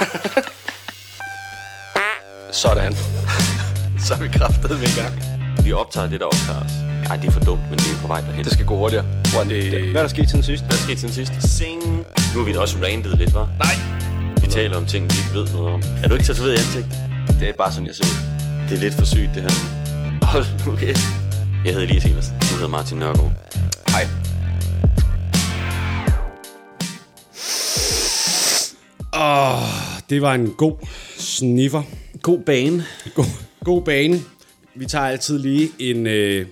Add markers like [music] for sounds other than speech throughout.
[laughs] Sådan. [laughs] Så er vi kraftet med i gang. Vi optager det, der optager os. Ej, det er for dumt, men det er på vej derhen. Det skal gå hurtigere. Hvor det... Hvad er der sket siden sidst? Hvad skete siden sidst? Sing. Nu har vi da også randet lidt, var? Nej. Vi taler om ting, vi ikke ved noget om. Er du ikke tatoveret i ansigt? Det er bare sådan, jeg ser ud. Det er lidt for sygt, det her. Hold nu kæft. Jeg hedder Elias Evers. Du hedder Martin Nørgaard. Hej. Åh, det var en god sniffer. God bane. God, god bane. Vi tager altid lige en, øh,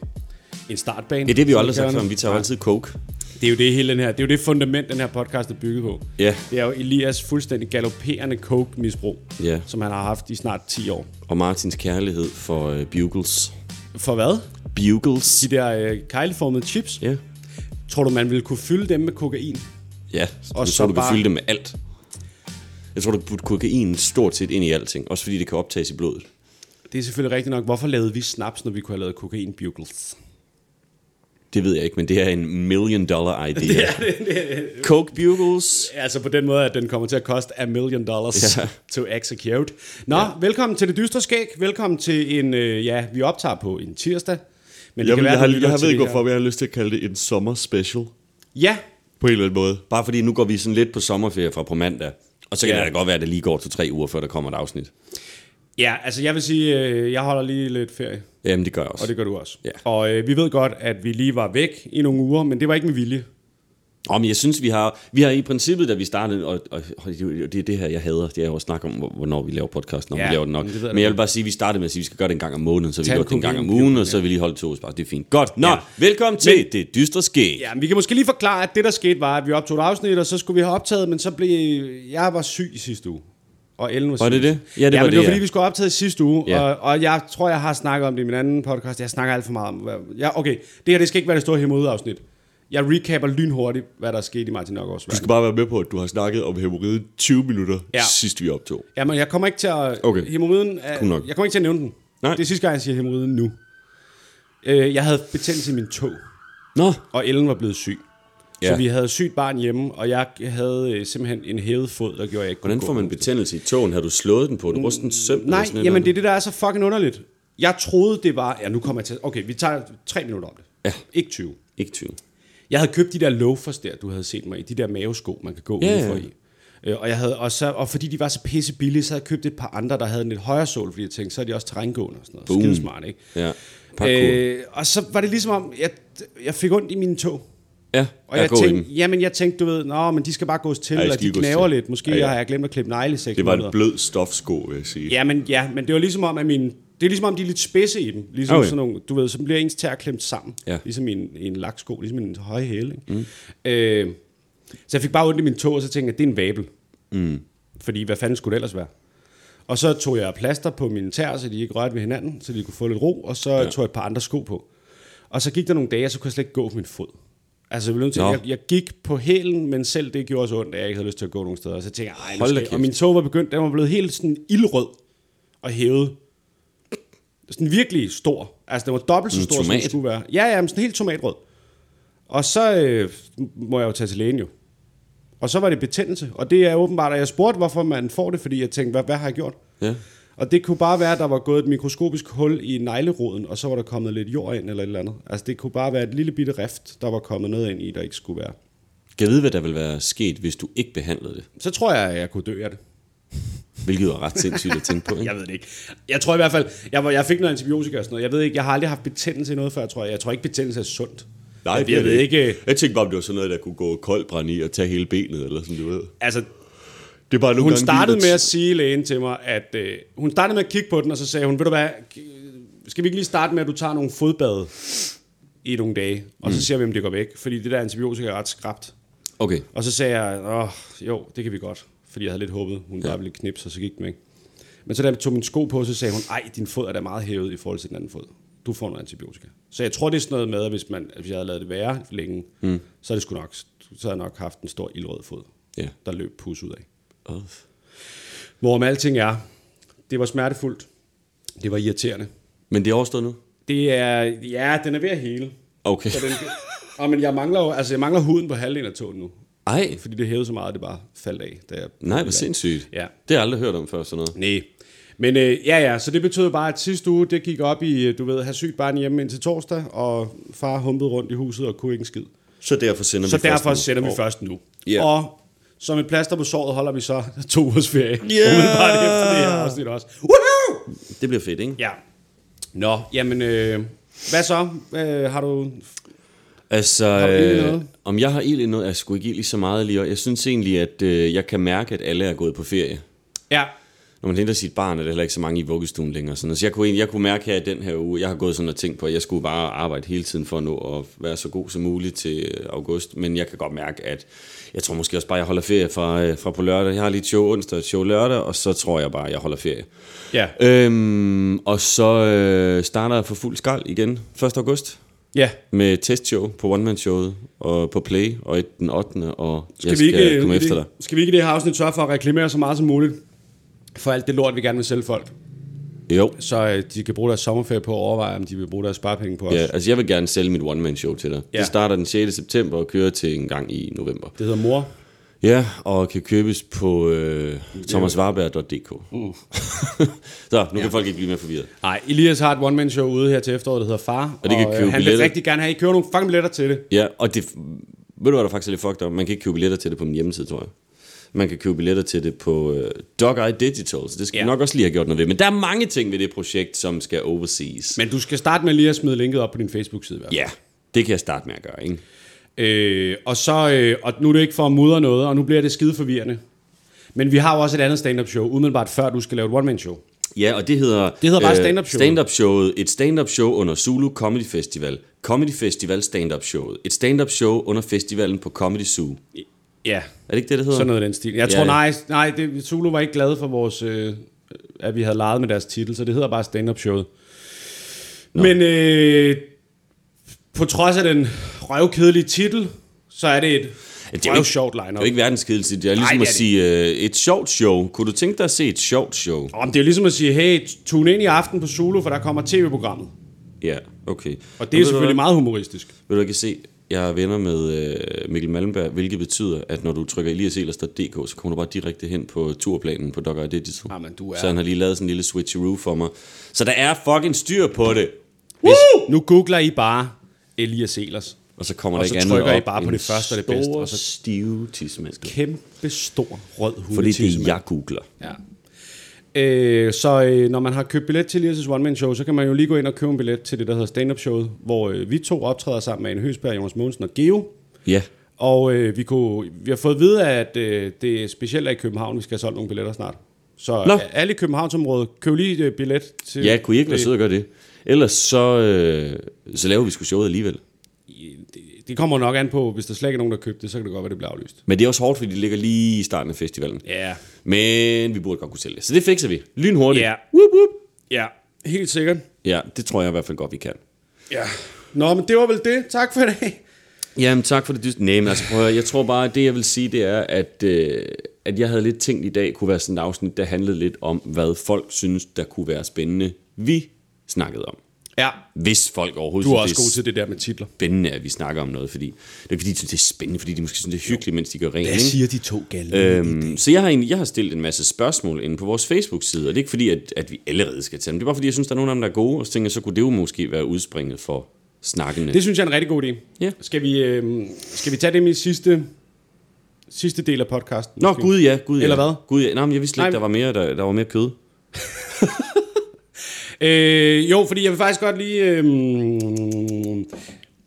en startbane. Ja, det har vi jo aldrig sagt den. vi tager jo altid coke. Det er jo det hele den her. Det er jo det fundament, den her podcast er bygget på. Ja. Det er jo Elias fuldstændig galopperende coke-misbrug, Ja. som han har haft i snart 10 år. Og Martins kærlighed for uh, bugles. For hvad? Bugles. De der øh, kejleformede chips. Ja. Tror du, man ville kunne fylde dem med kokain? Ja, Og så tror, du kan bare- fylde det med alt. Jeg tror, du putte kokain stort set ind i alting. Også fordi det kan optages i blodet. Det er selvfølgelig rigtigt nok. Hvorfor lavede vi snaps, når vi kunne have lavet kokain bugles? Det ved jeg ikke, men det er en million dollar [laughs] idea. Coke bugles. Altså på den måde, at den kommer til at koste a million dollars Ja. to execute. Nå, ja. velkommen til det dystre skæg. Velkommen til en, øh, ja, vi optager på en tirsdag. Men det Jeg, kan vil, være, jeg, har, jeg, har ved ikke, det hvorfor, jeg har lyst til at kalde det en sommer special. Ja, På en eller anden måde. Bare fordi nu går vi sådan lidt på sommerferie fra på mandag. Og så kan Ja. det da godt være, at det lige går til tre uger, før der kommer et afsnit. ja, altså jeg vil sige, øh, jeg holder lige lidt ferie, Jamen, det gør jeg også. og det gør du også. Ja. Og øh, vi ved godt, at vi lige var væk i nogle uger, men det var ikke med vilje. Men jeg synes, vi har, vi har i princippet, da vi startede, og, og, og det er det her, jeg hader, det er jo at snakke om, hvor- hvornår vi laver podcast, når Ja, ja, vi laver den nok. men det Men jeg vil bare sige, at vi startede med at sige, at vi skal gøre det en gang om måneden, så vi en det en gang om ugen, og så har vi lige holdt to uger. Det er fint. Godt. Nå, Ja. ja. velkommen til Det Dystre Skæg. Ja, men vi kan måske lige forklare, at det der skete var, at vi optog et afsnit, og så skulle vi have optaget, men så blev jeg var syg i sidste uge. Og Ellen var. Var det det? Ja, det ja, var men det, det var ja. fordi, vi skulle i sidste uge, Ja. og, og jeg tror, jeg har snakket om det i min anden podcast. Jeg snakker alt for meget om... Ja, okay, det her det skal ikke være det store hemorrhoide-afsnit. Jeg recapper lynhurtigt, hvad der er sket i Martin Nørgaards Du verden. skal bare være med på, at du har snakket om hemorrhiden 20 minutter, Ja. ja. sidst vi optog. Jamen, jeg kommer ikke til at... Okay. Hemorrhoiden er, Cool. Jeg kommer ikke til at nævne den. Nej. Det er sidste gang, jeg siger hemorrhoiden nu. Øh, jeg havde betændelse i min tog. Nå, og Ellen var blevet syg. Ja. Ja. Så vi havde sygt barn hjemme, og jeg havde øh, simpelthen en hævet fod, der gjorde, jeg ikke hvordan får man betændelse i tåen? Har du slået den på et rusten søm? Nej, sådan jamen det er det, der er så fucking underligt. Jeg troede, det var... Ja, nu kommer jeg til... Okay, vi tager tre minutter om det. Ja. Ikke 20. andet? Ikke 20. Jeg havde købt de der loafers der, du havde set mig i. De der mavesko, man kan gå Ja, udenfor ja. i. Øh, Og, jeg havde, og, så, og fordi de var så pisse billige, så havde jeg købt et par andre, der havde en lidt højere sål, fordi jeg tænkte, så er de også terrængående og sådan noget. Boom. Skidesmart, ikke? Ja. Parkour. Øh, og så var det ligesom om, jeg, jeg fik ondt i mine tog. ja, Og jeg, dem. tænkte, jamen jeg tænkte, du ved, nå, men de skal bare gås til, Ja, eller de knaver lidt. Måske Ja, ja, har jeg glemt at klippe negle i seks Det var en blød stofsko, vil jeg sige. Ja, men, ja, men det var ligesom om, at min, det er ligesom om, de er lidt spidse i dem. Ligesom Okay. sådan nogle, du ved, så bliver ens tær klemt sammen. Ja. Ligesom i en, i en laksko, ligesom i en høje hæle. Ikke? Mm. Øh, så jeg fik bare ondt i min tog, og så tænkte jeg, at det er en vabel. Mm. Fordi hvad fanden skulle det ellers være? Og så tog jeg plaster på mine tær, så de ikke rørte ved hinanden, så de kunne få lidt ro, og så ja. tog jeg et par andre sko på. Og så gik der nogle dage, og så kunne jeg slet ikke gå på min fod. Altså, jeg, til, jeg, jeg gik på hælen, men selv det gjorde så ondt, at jeg ikke havde lyst til at gå nogen steder. Og så tænkte jeg, ej, nu skal. Og min tog var begyndt, den var blevet helt sådan ildrød og hævet. Sådan virkelig stor. Altså, den var dobbelt så stor, som den skulle være. Ja, ja, men sådan helt tomatrød. Og så øh, må jeg jo tage til lægen jo. Og så var det betændelse. Og det er åbenbart, at jeg spurgte, hvorfor man får det, fordi jeg tænkte, hvad, hvad har jeg gjort? Ja. Og det kunne bare være, at der var gået et mikroskopisk hul i negleroden, og så var der kommet lidt jord ind eller et eller andet. Altså det kunne bare være et lille bitte rift, der var kommet noget ind i, der ikke skulle være. Kan jeg vide, hvad der vil være sket, hvis du ikke behandlede det? Så tror jeg, at jeg kunne dø af det. Hvilket er ret sindssygt at tænke på, [laughs] ikke? Jeg ved det ikke. Jeg tror i hvert fald, jeg, var, jeg fik noget antibiotika og sådan noget. Jeg ved ikke, jeg har aldrig haft betændelse i noget før, tror jeg. Jeg tror ikke, betændelse er sundt. Nej, jeg, jeg det ved ikke. Jeg tænkte bare, om det var sådan noget, der kunne gå koldbrand i og tage hele benet, eller sådan, du ved. Altså, Det er bare nogle hun gange startede med at sige lægen til mig, at øh, hun startede med at kigge på den, og så sagde hun, ved du hvad, skal vi ikke lige starte med, at du tager nogle fodbade i nogle dage, og så ser vi, om det går væk, fordi det der antibiotika er ret skrabt. Okay. Og så sagde jeg, åh, jo, det kan vi godt, fordi jeg havde lidt håbet, hun bare ville knipse, og så gik den væk. Men så da jeg tog min sko på, så sagde hun, ej, din fod er da meget hævet i forhold til den anden fod. Du får noget antibiotika. Så jeg tror, det er sådan noget med, at hvis, man, hvis jeg havde lavet det være længe, mm. så, er det sgu nok, så havde jeg nok haft en stor ildrød fod, Ja. der løb pus ud af. Oh. Hvorom alting er, det var smertefuldt. Det var irriterende. Men det er overstået nu? Det er, ja, den er ved at hele. Okay. Så den, oh, men jeg mangler jo, altså jeg mangler huden på halvdelen af tåen nu. Ej, Fordi det hævede så meget, at det bare faldt af. Da jeg nej, hvor sindssygt. Ja. Det har jeg aldrig hørt om før, sådan noget. Nej. Men øh, ja, ja, så det betød bare, at sidste uge, det gik op i, øh, du ved, have sygt barn hjemme indtil torsdag, og far humpede rundt i huset og kunne ikke en skid. Så derfor sender Så vi først derfor nu. sender vi først nu. Og som et plaster på såret holder vi så [laughs] to ugers ferie. Ja. [laughs] Umiddelbart efter det her afsnit også. Woohoo! Det bliver fedt, ikke? Ja. Nå, jamen, øh, hvad så? Øh, har du... Altså, øh, om jeg har egentlig noget, jeg skulle ikke lige så meget lige. og Jeg synes egentlig, at øh, jeg kan mærke, at alle er gået på ferie. Ja, Når man henter sit barn, er der heller ikke så mange i vuggestuen længere. Sådan. Så jeg kunne, jeg kunne mærke her i den her uge, jeg har gået sådan og tænkt på, at jeg skulle bare arbejde hele tiden for at nå at være så god som muligt til øh, august. Men jeg kan godt mærke, at jeg tror måske også bare, at jeg holder ferie fra, øh, fra på lørdag. Jeg har lige et show onsdag, et show lørdag, og så tror jeg bare, at jeg holder ferie. ja. Øhm, og så øh, starter jeg for fuld skrald igen 1. august Ja, med testshow på One Man Showet og på Play og et den 8. og skal jeg vi, skal ikke, komme i efter dig. skal vi ikke i det her afsnit sørge for at reklamere så meget som muligt for alt det lort, vi gerne vil sælge folk? Jo. Så øh, de kan bruge deres sommerferie på at overveje, om de vil bruge deres sparepenge på os. Ja, altså jeg vil gerne sælge mit One Man Show til dig. Ja. Det starter den 6. september og kører til en gang i november. Det hedder Mor. Ja, og kan købes på øh, thomasvarberg.dk. Uh. [laughs] så, nu kan folk ikke blive mere forvirret. Nej, Elias har et one-man-show ude her til efteråret, der hedder Far. Og de kan øh, købe han vil billetter. rigtig gerne have, at I køber nogle fucking billetter til det. Ja, og det, ved du hvad der faktisk er lidt fucked up? Man kan ikke købe billetter til det på min hjemmeside, tror jeg. Man kan købe billetter til det på øh, Dog Eye Digital, så det skal Ja. ja. nok også lige have gjort noget ved. Men der er mange ting ved det projekt, som skal overseas. Men du skal starte med lige at smide linket op på din Facebook-side. i hvert fald. Ja, det kan jeg starte med at gøre, ikke? Øh, og så, øh, og nu er det ikke for at mudre noget, og nu bliver det skide forvirrende. Men vi har jo også et andet stand-up show, umiddelbart før du skal lave et one-man-show. Ja, og det hedder... Det hedder bare stand-up showet. Stand-up showet. Et stand-up show under Zulu Comedy Festival. Comedy Festival stand-up showet. Et stand-up show under festivalen på Comedy Zoo. Ja, Er det ikke det, det hedder? sådan noget i den stil. Jeg Ja, tror, ja. nej, nej det, Zulu var ikke glad for vores, øh, at vi havde leget med deres titel, så det hedder bare stand-up showet. Men øh, på trods af den røvkedelige titel, så er det et det er jo ikke- sjovt Det er line-up. jo ikke verdens kedeligste. Det er ligesom Nej, at det sige øh, et sjovt show. Kunne du tænke dig at se et sjovt show? Om det er jo ligesom at sige, hey, tune ind i aften på Zulu, for der kommer tv-programmet. Ja, okay. Og det er du selvfølgelig meget humoristisk. Vil du ikke se, jeg er venner med øh, Mikkel Malmberg, hvilket betyder, at når du trykker eliaselers.dk, så kommer du bare direkte hen på turplanen på Dog Digital. Jamen, du er- Så han har lige lavet sådan en lille switcheroo for mig. Så der er fucking styr på det. Hvis, nu googler I bare Elias Elers. Og så kommer Og der så ikke andet trykker I bare på det første og det bedste, og så- stive tidsmaske. Kæmpe stor rød hue. For det er jeg googler. Ja. Øh, så øh, når man har købt billet til Elias' One Man Show, så kan man jo lige gå ind og købe en billet til det, der hedder stand-up showet, hvor øh, vi to optræder sammen med en Høsberg, Jonas Mogensen og Geo. Ja, Og øh, vi, kunne, vi har fået at vide, at øh, det er specielt er i København, vi skal have solgt nogle billetter snart. Så Nå. øh, alle i Københavnsområdet, køb lige et billet til... ja kunne I ikke det, søde at gøre det? Ellers så, øh, så laver vi sgu showet alligevel. Det, kommer nok an på, hvis der slet ikke er nogen, der købte det, så kan det godt være, det bliver aflyst. Men det er også hårdt, fordi det ligger lige i starten af festivalen. Ja. Men vi burde godt kunne sælge det. Så det fikser vi. Lynhurtigt. Ja. Whoop, whoop. Ja, helt sikkert. Ja, det tror jeg i hvert fald godt, vi kan. Ja. Nå, men det var vel det. Tak for i dag. Jamen, tak for det. dyst- Nej, men altså, prøv at, jeg tror bare, at det jeg vil sige, det er, at, øh, at jeg havde lidt tænkt i dag, kunne være sådan et afsnit, der handlede lidt om, hvad folk synes, der kunne være spændende, vi snakkede om. Ja. Hvis folk overhovedet Du er også god til det der med titler. spændende, at vi snakker om noget, fordi det er ikke, fordi, de synes, det er spændende, fordi de måske synes, det er hyggeligt, mens de gør rent. Hvad siger de to galne? Øhm, så jeg har, egentlig, jeg har stillet en masse spørgsmål inde på vores Facebook-side, og det er ikke fordi, at, at vi allerede skal tage dem. Det er bare fordi, jeg synes, der er nogle af dem, der er gode, og så tænker jeg, så kunne det jo måske være udspringet for snakkene. Det synes jeg er en rigtig god idé. Ja. Skal vi, øh, skal vi tage det med i sidste, sidste del af podcasten? Nå, måske? gud ja, gud ja. Eller hvad? Gud ja. Nej, men jeg vidste ikke, der var mere, der, der var mere kød. [laughs] Øh, jo, fordi jeg vil faktisk godt lige... Øh,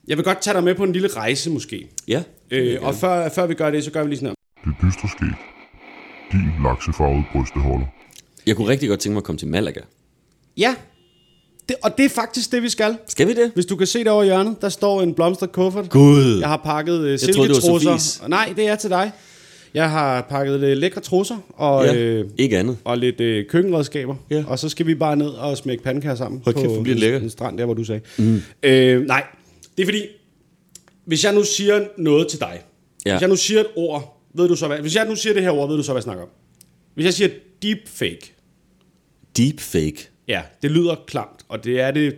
jeg vil godt tage dig med på en lille rejse, måske. Ja. Øh, og før, før vi gør det, så gør vi lige sådan her. Det dystre skæg. Din laksefarvede brysteholder. Jeg kunne rigtig godt tænke mig at komme til Malaga. Ja, det, og det er faktisk det, vi skal. Skal vi det? Hvis du kan se der over hjørnet, der står en blomstret kuffert. Gud. Jeg har pakket øh, troede, det var silketrusser. Sofies. Nej, det er til dig. Jeg har pakket lidt lækre trusser og, Ja, øh, ikke andet. og lidt øh, køkkenredskaber. Ja. Og så skal vi bare ned og smække pandekager sammen Hold kæft, hvor bliver det en- strand, der hvor du sagde. Mm. Øh, nej, det er fordi, hvis jeg nu siger noget til dig, Ja. hvis jeg nu siger et ord, ved du så hvad, hvis jeg nu siger det her ord, ved du så hvad jeg snakker om? Hvis jeg siger deepfake, Deepfake. ja, det lyder klamt, og det er det,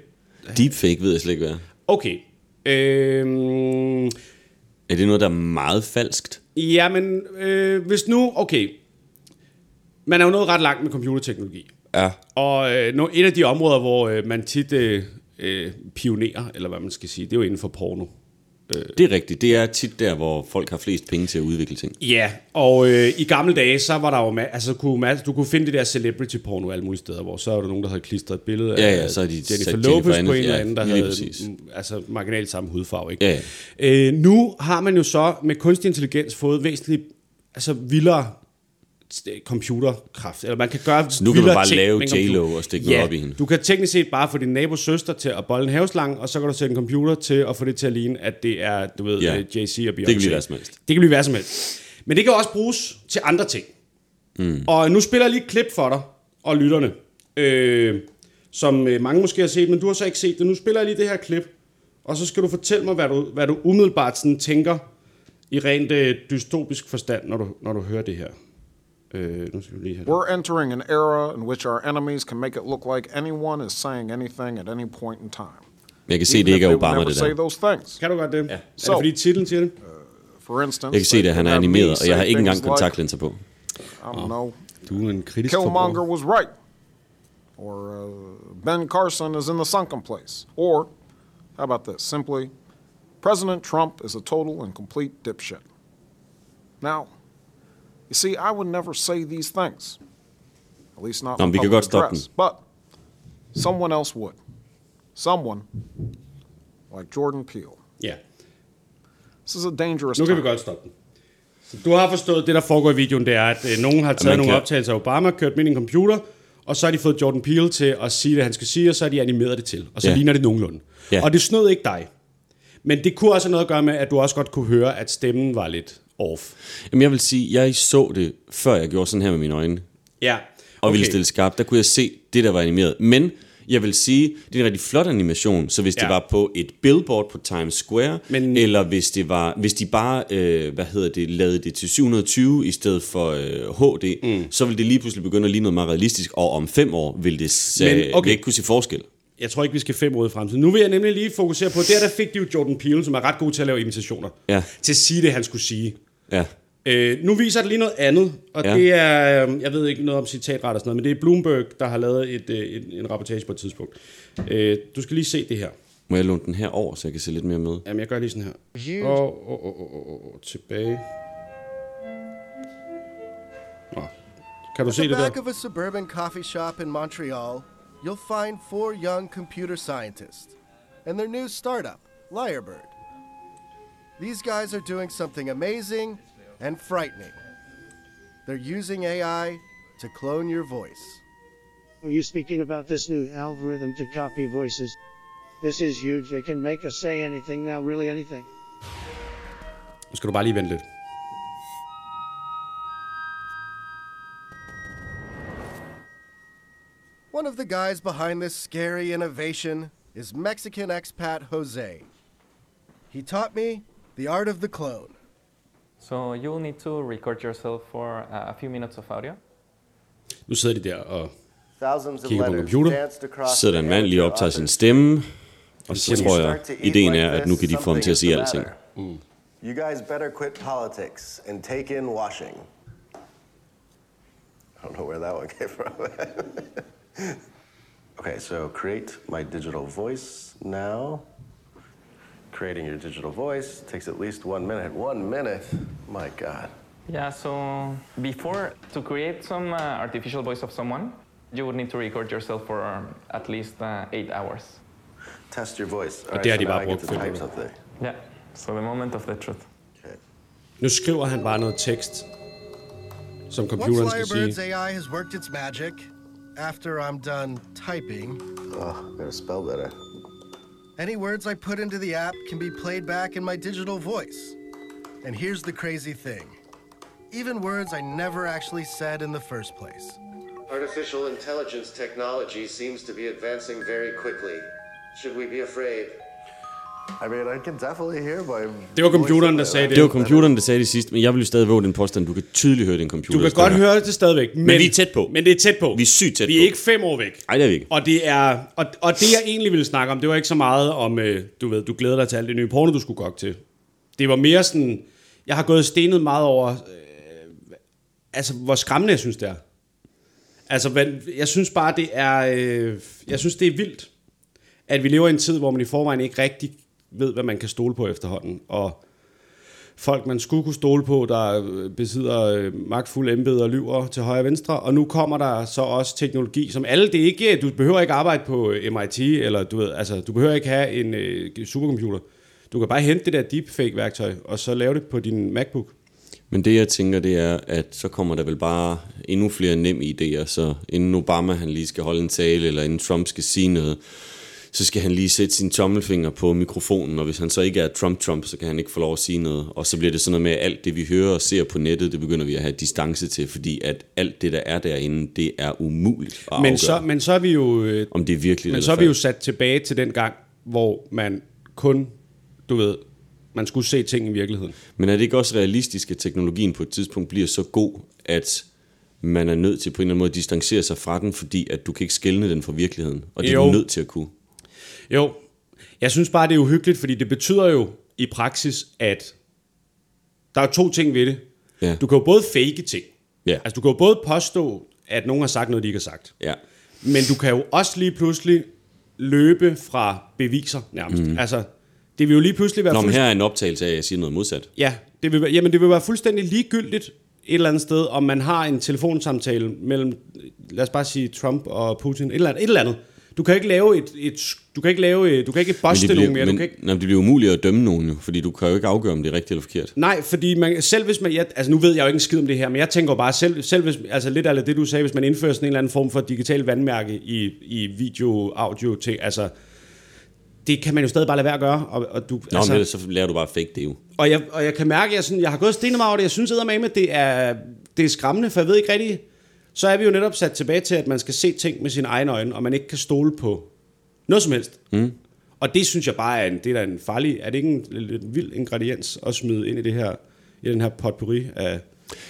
Deepfake ved jeg slet ikke, hvad okay. Øh, Er det noget, der er meget falskt? Ja, men øh, hvis nu... Okay. Man er jo nået ret langt med computerteknologi. Ja. Og øh, no, et af de områder, hvor øh, man tit øh, øh, pionerer, eller hvad man skal sige, det er jo inden for porno. Det er rigtigt. Det er tit der, hvor folk har flest penge til at udvikle ting. Ja, og øh, i gamle dage, så var der jo... Ma- altså, kunne, ma- du kunne finde det der celebrity porno alle mulige steder, hvor så var der nogen, der havde klistret et billede Ja, af ja, så de Jennifer Lopez Jennifer på en Aniston. eller Ja, anden, der havde præcis. altså, marginalt samme hudfarve. Ikke? Ja, Øh, nu har man jo så med kunstig intelligens fået væsentligt altså, vildere computerkraft. Eller man kan gøre Så nu kan du bare ting lave. J-Lo og stikke noget ja, op i hende. du kan teknisk set bare få din nabos søster til at bolle en haveslange, og så kan du sætte en computer til at få det til at ligne, at det er, du ved, Ja. ja. Jay-Z og Beyoncé. Det kan blive hvad som helst. Det kan blive hvad som helst. Men det kan også bruges til andre ting. Mm. Og nu spiller jeg lige et klip for dig og lytterne, øh, som øh, mange måske har set, men du har så ikke set det. Nu spiller jeg lige det her klip, og så skal du fortælle mig, hvad du, hvad du umiddelbart sådan tænker i rent øh, dystopisk forstand, når du, når du hører det her. We're entering an era in which our enemies can make it look like anyone is saying anything at any point in time. Men jeg kan se, Even det ikke er Obama, never det say der. those things. Kan du godt det? Ja. Er det fordi titlen siger det? For instance, Jeg kan se they det, at han could er have me animeret, og jeg har ikke engang kontaktlinser på. I don't know. Du er en kritisk Killmonger forbruger. was right. Or uh, Ben Carson is in the sunken place. Or, how about this? Simply, President Trump is a total and complete dipshit. Now, you see, I would never say these things. At least not Nå, vi kan godt stoppe address. But someone else would. Someone like Jordan Peele. Ja. This is a dangerous Nu kan vi time. godt stoppe den. Så du har forstået, det der foregår i videoen, det er, at øh, nogen har taget nogle kan- optagelser af Obama, kørt dem ind i en computer, og så har de fået Jordan Peele til at sige det, han skal sige, og så har de animeret det til. Og så Ja. ligner det nogenlunde. Ja. Og det snød ikke dig. Men det kunne også have noget at gøre med, at du også godt kunne høre, at stemmen var lidt off. Jamen jeg vil sige, jeg så det, før jeg gjorde sådan her med mine øjne, Ja. og okay. ville stille skarpt. Der kunne jeg se det, der var animeret. Men jeg vil sige, det er en rigtig flot animation, så hvis ja. Det var på et billboard på Times Square, Men- eller hvis det var, hvis de bare, øh, hvad hedder det, lavede det til 720 i stedet for øh, HD, mm. så ville det lige pludselig begynde at ligne noget meget realistisk, og om fem år vil det Men, Men, okay. okay. vil ikke kunne se forskel. Jeg tror ikke, vi skal fem år i fremtiden. Nu vil jeg nemlig lige fokusere på, der der fik de jo Jordan Peele, som er ret god til at lave imitationer, Ja. til at sige det, han skulle sige. Ja. Øh, nu viser det lige noget andet, og ja. Det er, øh, jeg ved ikke noget om citatret og sådan noget, men det er Bloomberg, der har lavet et, øh, et, en rapportage på et tidspunkt. Øh, du skal lige se det her. Må jeg låne den her over, så jeg kan se lidt mere med? Jamen, jeg gør lige sådan her. Og, og, og, og, og, og tilbage. Nå. Kan du At se the det back der? of a suburban coffee shop in Montreal, you'll find four young computer scientists and their new startup, Lyrebird. These guys are doing something amazing and frightening. They're using AI to clone your voice. Are you speaking about this new algorithm to copy voices? This is huge. They can make us say anything now, really anything. Nu skal du bare lige vente lidt. One of the guys behind this scary innovation is Mexican expat Jose. He taught me the art of the clone. So you'll need to record yourself for uh, a few minutes of audio. Nu sidder de der og... Thousands Kigger på en computer. danced across sidder der en the mand lige og amateur optager sin author's stemme, og så siger de, tror jeg, Start to eat ideen er, at nu kan de få ham til at sige alting. the matter. You guys better quit politics and take in washing. I don't know where that one came from. [laughs] okay, so create my digital voice now. Creating your digital voice takes at least one minute. One minute? My God. Yeah, so before to create some uh, artificial voice of someone, you would need to record yourself for um, at least uh, eight hours. Test your voice. All Og det har de now bare I get brugt to fem type minutter. something. Yeah, so the moment of the truth. Okay. Nu skriver han bare noget tekst, som computeren skal Lyrebird's sige. AI has worked its magic, after I'm done typing, Oh, gotta spell better. Any words I put into the app can be played back in my digital voice. And here's the crazy thing even words I never actually said in the first place. Artificial intelligence technology seems to be advancing very quickly. Should we be afraid? I mean, I can definitely hear my. Det var computeren, der sagde det. Det var computeren, der sagde det sidst, men jeg vil jo stadig våge den påstand. Du kan tydeligt høre, det er en computer. Du kan godt høre det stadigvæk. Men, vi er tæt på. Men det er tæt på. Vi er sygt tæt Vi er på. ikke fem år væk. Nej, det er vi ikke. Og det er og, og det jeg egentlig ville snakke om, det var ikke så meget om øh, du ved, du glæder dig til alt det nye porno du skulle gå til. Det var mere sådan jeg har gået stenet meget over, øh, altså hvor skræmmende jeg synes det er. Altså, jeg synes bare, det er, øh, jeg synes, det er vildt, at vi lever i en tid, hvor man i forvejen ikke rigtig ved, hvad man kan stole på efterhånden. Og folk, man skulle kunne stole på, der øh, besidder øh, magtfulde embeder og lyver til højre og venstre. Og nu kommer der så også teknologi, som alle, det er ikke, du behøver ikke arbejde på øh, MIT, eller du ved, altså, du behøver ikke have en øh, supercomputer. Du kan bare hente det der deepfake-værktøj, og så lave det på din MacBook. Men det jeg tænker, det er, at så kommer der vel bare endnu flere nemme idéer, så inden Obama han lige skal holde en tale, eller inden Trump skal sige noget, så skal han lige sætte sin tommelfinger på mikrofonen, og hvis han så ikke er Trump-Trump, så kan han ikke få lov at sige noget. Og så bliver det sådan noget med, at alt det, vi hører og ser på nettet, det begynder vi at have distance til, fordi at alt det, der er derinde, det er umuligt at Men afgøre, så, men så er vi jo... øh, om det er virkeligt Men så er vi jo sat tilbage til den gang, hvor man kun, du ved, man skulle se ting i virkeligheden. Men er det ikke også realistisk, at teknologien på et tidspunkt bliver så god, at man er nødt til på en eller anden måde at distancere sig fra den, fordi at du kan ikke skelne den fra virkeligheden, og det er Jo. du nødt til at kunne. Jo, jeg synes bare, det er uhyggeligt, fordi det betyder jo i praksis, at der er to ting ved det. Ja. Du kan jo både fake ting. Ja. Altså, du kan jo både påstå, at nogen har sagt noget, de ikke har sagt. Ja. Men du kan jo også lige pludselig løbe fra beviser nærmest. Mm. Altså, det vil jo lige pludselig være Nå, men her er en optagelse af, at jeg siger noget modsat. Ja, det vil, jamen det vil være fuldstændig ligegyldigt et eller andet sted, om man har en telefonsamtale mellem, lad os bare sige Trump og Putin, et eller andet. Et eller andet. Du kan ikke lave et, et du kan ikke lave, du kan ikke boste det nogen mere. men, du kan ikke, nej, det bliver umuligt at dømme nogen jo, fordi du kan jo ikke afgøre, om det er rigtigt eller forkert. nej, fordi man, selv hvis man, jeg, altså nu ved jeg jo ikke en skid om det her, men jeg tænker bare selv, selv hvis, altså lidt af det du sagde, hvis man indfører sådan en eller anden form for digital vandmærke i, i video, audio ting, altså det kan man jo stadig bare lade være at gøre. Og, og du, Nå, altså, men så lærer du bare fake det jo. Og jeg, og jeg kan mærke, at jeg, sådan, jeg har gået stenet meget over det. Jeg synes med, at det er, det er skræmmende, for jeg ved ikke rigtigt... Så er vi jo netop sat tilbage til, at man skal se ting med sine egne øjne, og man ikke kan stole på noget som helst. Mm. Og det synes jeg bare er en, det er en farlig... Er det ikke en lidt vild ingrediens at smide ind i det her, i den her potpourri af...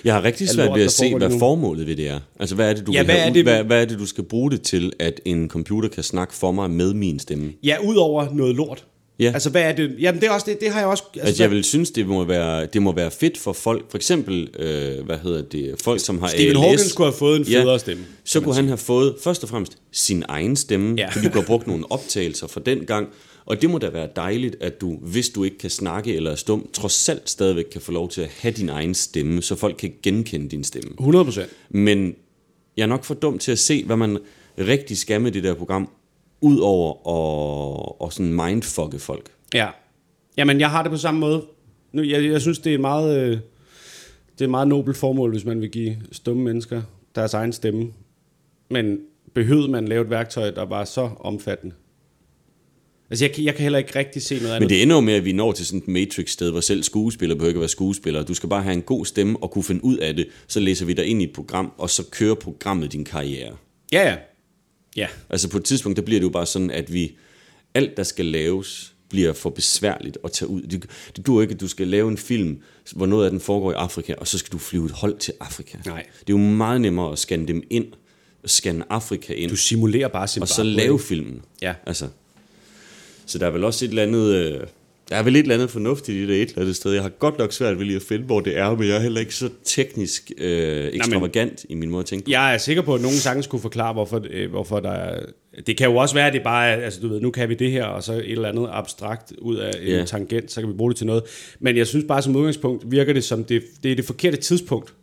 Jeg har rigtig svært ved at se, hvad formålet ved det er. Altså, hvad er det, du, Ja, hvad have er det- Hvad, hvad er det, du skal bruge det til, at en computer kan snakke for mig med min stemme? Ja, ud over noget lort. Ja. Altså, hvad er det? Jamen, det er også det, det har jeg også... Altså, Altså, jeg vil synes, det må være, det må være fedt for folk, for eksempel, øh, hvad hedder det, folk, som har Stephen ALS. Hawking skulle have fået en federe stemme, Så kunne han have fået, først og fremmest, sin egen stemme, Ja. ja. fordi du har brugt nogle optagelser fra den gang. Og det må da være dejligt, at du, hvis du ikke kan snakke eller er stum, trods alt stadigvæk kan få lov til at have din egen stemme, så folk kan genkende din stemme. 100 procent. Men jeg er nok for dum til at se, hvad man rigtig skal med det der program, udover at, og sådan mindfucke folk. Ja. Jamen, jeg har det på samme måde. Nu, jeg, jeg synes, det er et meget, øh, det er et meget nobelt formål, hvis man vil give stumme mennesker deres egen stemme. Men behøvede man lave et værktøj, der var så omfattende? Altså, jeg, kan- jeg kan heller ikke rigtig se noget andet. Men det ender jo med, at vi når til sådan et Matrix-sted, hvor selv skuespillere behøver ikke at være skuespillere. Du skal bare have en god stemme og kunne finde ud af det. Så læser vi dig ind i et program, og så kører programmet din karriere. Ja, ja. Ja. Altså på et tidspunkt, der bliver det jo bare sådan, at vi alt, der skal laves, bliver for besværligt at tage ud. Det, det duer ikke, at du skal lave en film, hvor noget af den foregår i Afrika, og så skal du flyve et hold til Afrika. Nej. Det er jo meget nemmere at scanne dem ind, scanne Afrika ind, Du simulerer bare og Zimbabwe. så lave filmen. Ja. Altså, så der er vel også et eller andet... Øh, der er vel et eller andet fornuftigt i det et eller andet sted. Jeg har godt nok svært ved lige at finde, hvor det er, men jeg er heller ikke så teknisk øh, ekstravagant i min måde at tænke på. Jeg er sikker på, at nogen sagtens kunne forklare, hvorfor, øh, hvorfor der er... Det kan jo også være, at det bare er, altså du ved, nu kan vi det her, og så et eller andet abstrakt ud af en Ja. tangent, så kan vi bruge det til noget. Men jeg synes bare som udgangspunkt, virker det som, det, det er det forkerte tidspunkt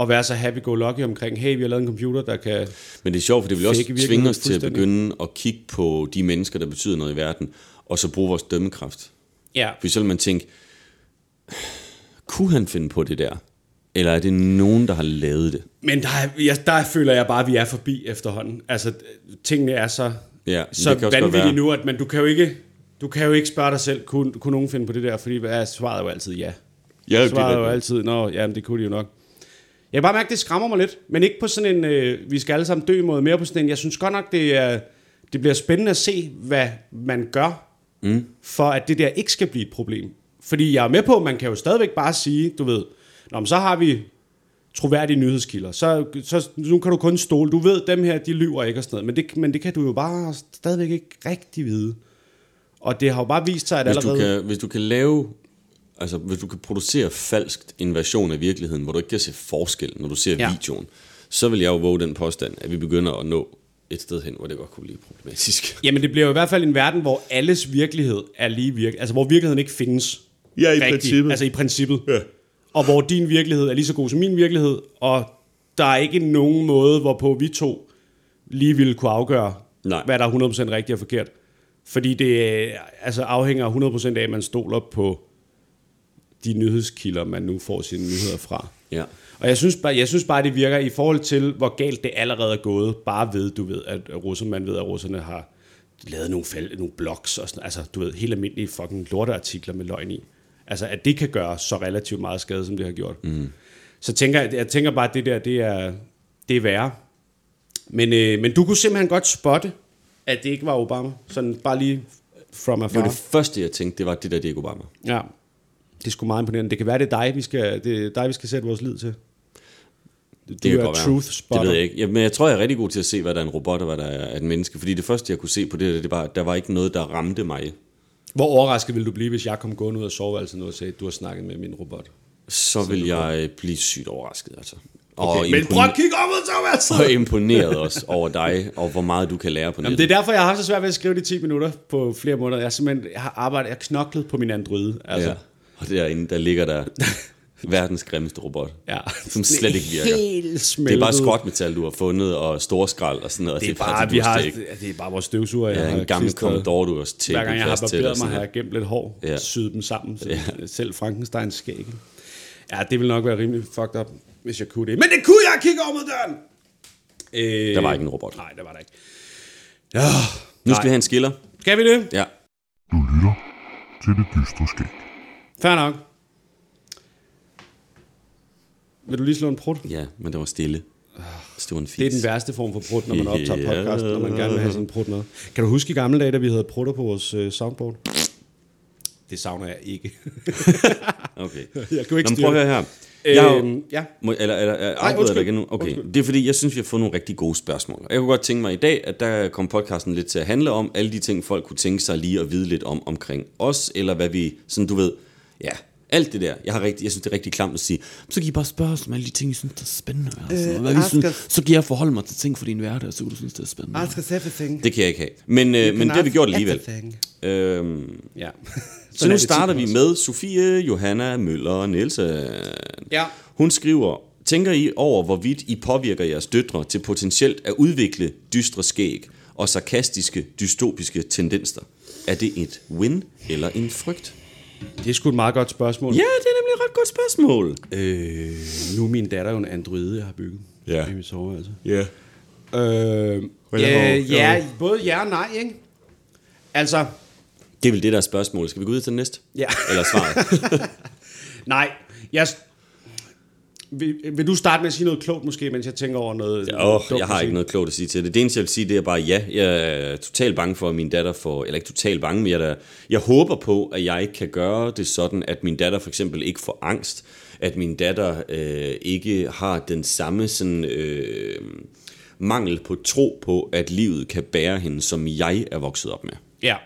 at være så happy-go-lucky omkring, hey, vi har lavet en computer, der kan... Men det er sjovt, for det vil også tvinge os til at begynde at kigge på de mennesker, der betyder noget i verden, og så bruge vores dømmekraft. Ja, For så vil man tænke, kunne han finde på det der? Eller er det nogen, der har lavet det? men der, er, jeg, der føler jeg bare, at vi er forbi efterhånden. Altså, tingene er så, Ja, så vanvittige nu, at men du kan jo ikke... Du kan jo ikke spørge dig selv, kunne, kunne nogen finde på det der, fordi ja, svaret er jo altid ja. Ja, svaret er jo altid, nå, jamen det kunne de jo nok. Jeg kan bare mærke, det skræmmer mig lidt, men ikke på sådan en, øh, vi skal alle sammen dø mod, mere på sådan en, jeg synes godt nok, det, er, det bliver spændende at se, hvad man gør, mm. for at det der ikke skal blive et problem. Fordi jeg er med på, at man kan jo stadigvæk bare sige, du ved, Nå, men så har vi troværdige nyhedskilder, så, så nu kan du kun stole, du ved, dem her, de lyver ikke og sådan noget, men det, men det kan du jo bare stadigvæk ikke rigtig vide. Og det har jo bare vist sig, at Hvis du, allerede... kan, hvis du kan lave altså hvis du kan producere falskt en version af virkeligheden, hvor du ikke kan se forskel, når du ser ja. videoen, så vil jeg jo våge den påstand, at vi begynder at nå et sted hen, hvor det godt kunne blive problematisk. [laughs] Jamen, det bliver jo i hvert fald en verden, hvor alles virkelighed er lige virkelig. Altså, hvor virkeligheden ikke findes. Ja, i rigtigt. princippet. Altså, i princippet. Ja. Og hvor din virkelighed er lige så god som min virkelighed, og der er ikke nogen måde, hvorpå vi to lige ville kunne afgøre, Nej. hvad der er 100% rigtigt og forkert. Fordi det altså afhænger 100% af, at man stoler på de nyhedskilder, man nu får sine nyheder fra. Ja. Og jeg synes, bare, jeg synes bare, det virker i forhold til, hvor galt det allerede er gået. Bare ved, du ved, at russerne, man ved, at russerne har lavet nogle, fald, nogle blogs og sådan, altså du ved, helt almindelige fucking lorteartikler med løgn i. Altså, at det kan gøre så relativt meget skade, som det har gjort. Mm. Så tænker jeg, jeg tænker bare, at det der, det er, det er værre. Men, øh, men du kunne simpelthen godt spotte, at det ikke var Obama. Sådan bare lige from Det afar. var det første, jeg tænkte, det var det der Diego Obama. Ja, det er sgu meget imponerende. Det kan være, det er dig, vi skal, det er dig, vi skal sætte vores lid til. Du Det kan er godt truth spotter. Det ved jeg ikke. Ja, men jeg tror, jeg er rigtig god til at se, hvad der er en robot, og hvad der er et menneske. Fordi det første, jeg kunne se på det, der, det var, der var ikke noget, der ramte mig. Hvor overrasket ville du blive, hvis jeg kom gående ud af soveværelset og sagde, at du har snakket med min robot? Så vil jeg øh, blive sygt overrasket, altså. Okay, men prøv at kigge op ud soveværelset! og imponeret også over dig, og hvor meget du kan lære på Jamen, nettet. det er derfor, jeg har haft så svært ved at skrive de 10 minutter på flere måneder. Jeg, simpelthen, jeg har arbejdet, jeg har knoklet på min androide. Altså. Ja. Og derinde, der ligger der [laughs] verdens grimmeste robot, Ja. som slet ikke virker. Helt Det er bare skrotmetal, du har fundet, og storskrald og sådan noget. Det er, faktisk- bare, vi har, det er det er bare vores støvsuger. jeg Ja, har en gammel. Commodore, du har til Hver gang jeg har barberet mig, har jeg gemt lidt hår, ja. Syet dem sammen, så Ja. selv Frankensteins skæg. Ja, det vil nok være rimelig fucked up, hvis jeg kunne det. Men det kunne jeg kigge over mod døren! Øh, Der var ikke en robot. Nej, der var der ikke. Ja, Nu skal vi have en skiller. Skal vi det? Ja. Du lytter til det dystre skæg. Fair nok. Vil du lige slå en prut? Ja, men det var stille. Det var en fis. Det er den værste form for prut, når man optager podcast, når man gerne vil have sådan en prut med. Kan du huske i gamle dage, da vi havde prutter på vores øh, soundboard? Det savner jeg ikke. [laughs] Okay. jeg kunne ikke Nå, prøv at høre her. Jeg Øhm, ja. Må, eller, eller, eller jeg undskyld. dig nu? Okay. Undskyld. Det er fordi, jeg synes, vi har fået nogle rigtig gode spørgsmål. Jeg kunne godt tænke mig i dag, at der kom podcasten lidt til at handle om alle de ting, folk kunne tænke sig lige at vide lidt om omkring os, eller hvad vi, sådan du ved, ja, alt det der. Jeg, har rigtig, jeg synes, det er rigtig klamt at sige, så kan I bare spørge os om alle de ting, I synes, der er spændende. Altså. Øh, Hvad I jeg synes, så kan jeg forholde mig til ting for din hverdag, så du synes, det er spændende. Ask everything. Det kan jeg ikke have. Men, øh, men det har vi gjort alligevel. Everything. Øhm, Ja. [laughs] så Sådan nu er starter vi med Sofie Johanna Møller Nielsen. Ja. Hun skriver, tænker I over, hvorvidt I påvirker jeres døtre til potentielt at udvikle dystre skæg og sarkastiske, dystopiske tendenser? Er det et win eller en frygt? Det er sgu et meget godt spørgsmål. Ja, det er nemlig et ret godt spørgsmål. Øh, nu er min datter jo en androide, jeg har bygget. Ja. I mit soveværelse. Ja. Øh, Hvad ja, både ja og nej, ikke? Altså, Det er vel det, der er spørgsmålet. Skal vi gå ud til den næste? Ja. Eller svaret? [laughs] nej. Jeg, vil, vil du starte med at sige noget klogt måske, mens jeg tænker over noget? Åh, noget dumt jeg har ikke noget klogt at sige til det. Det eneste, jeg vil sige, det er bare ja. Jeg er totalt bange for, at min datter får... Eller ikke totalt bange, men jeg, er da, jeg håber på, at jeg kan gøre det sådan, at min datter for eksempel ikke får angst. At min datter øh, ikke har den samme sådan, øh, mangel på tro på, at livet kan bære hende, som jeg er vokset op med. Ja.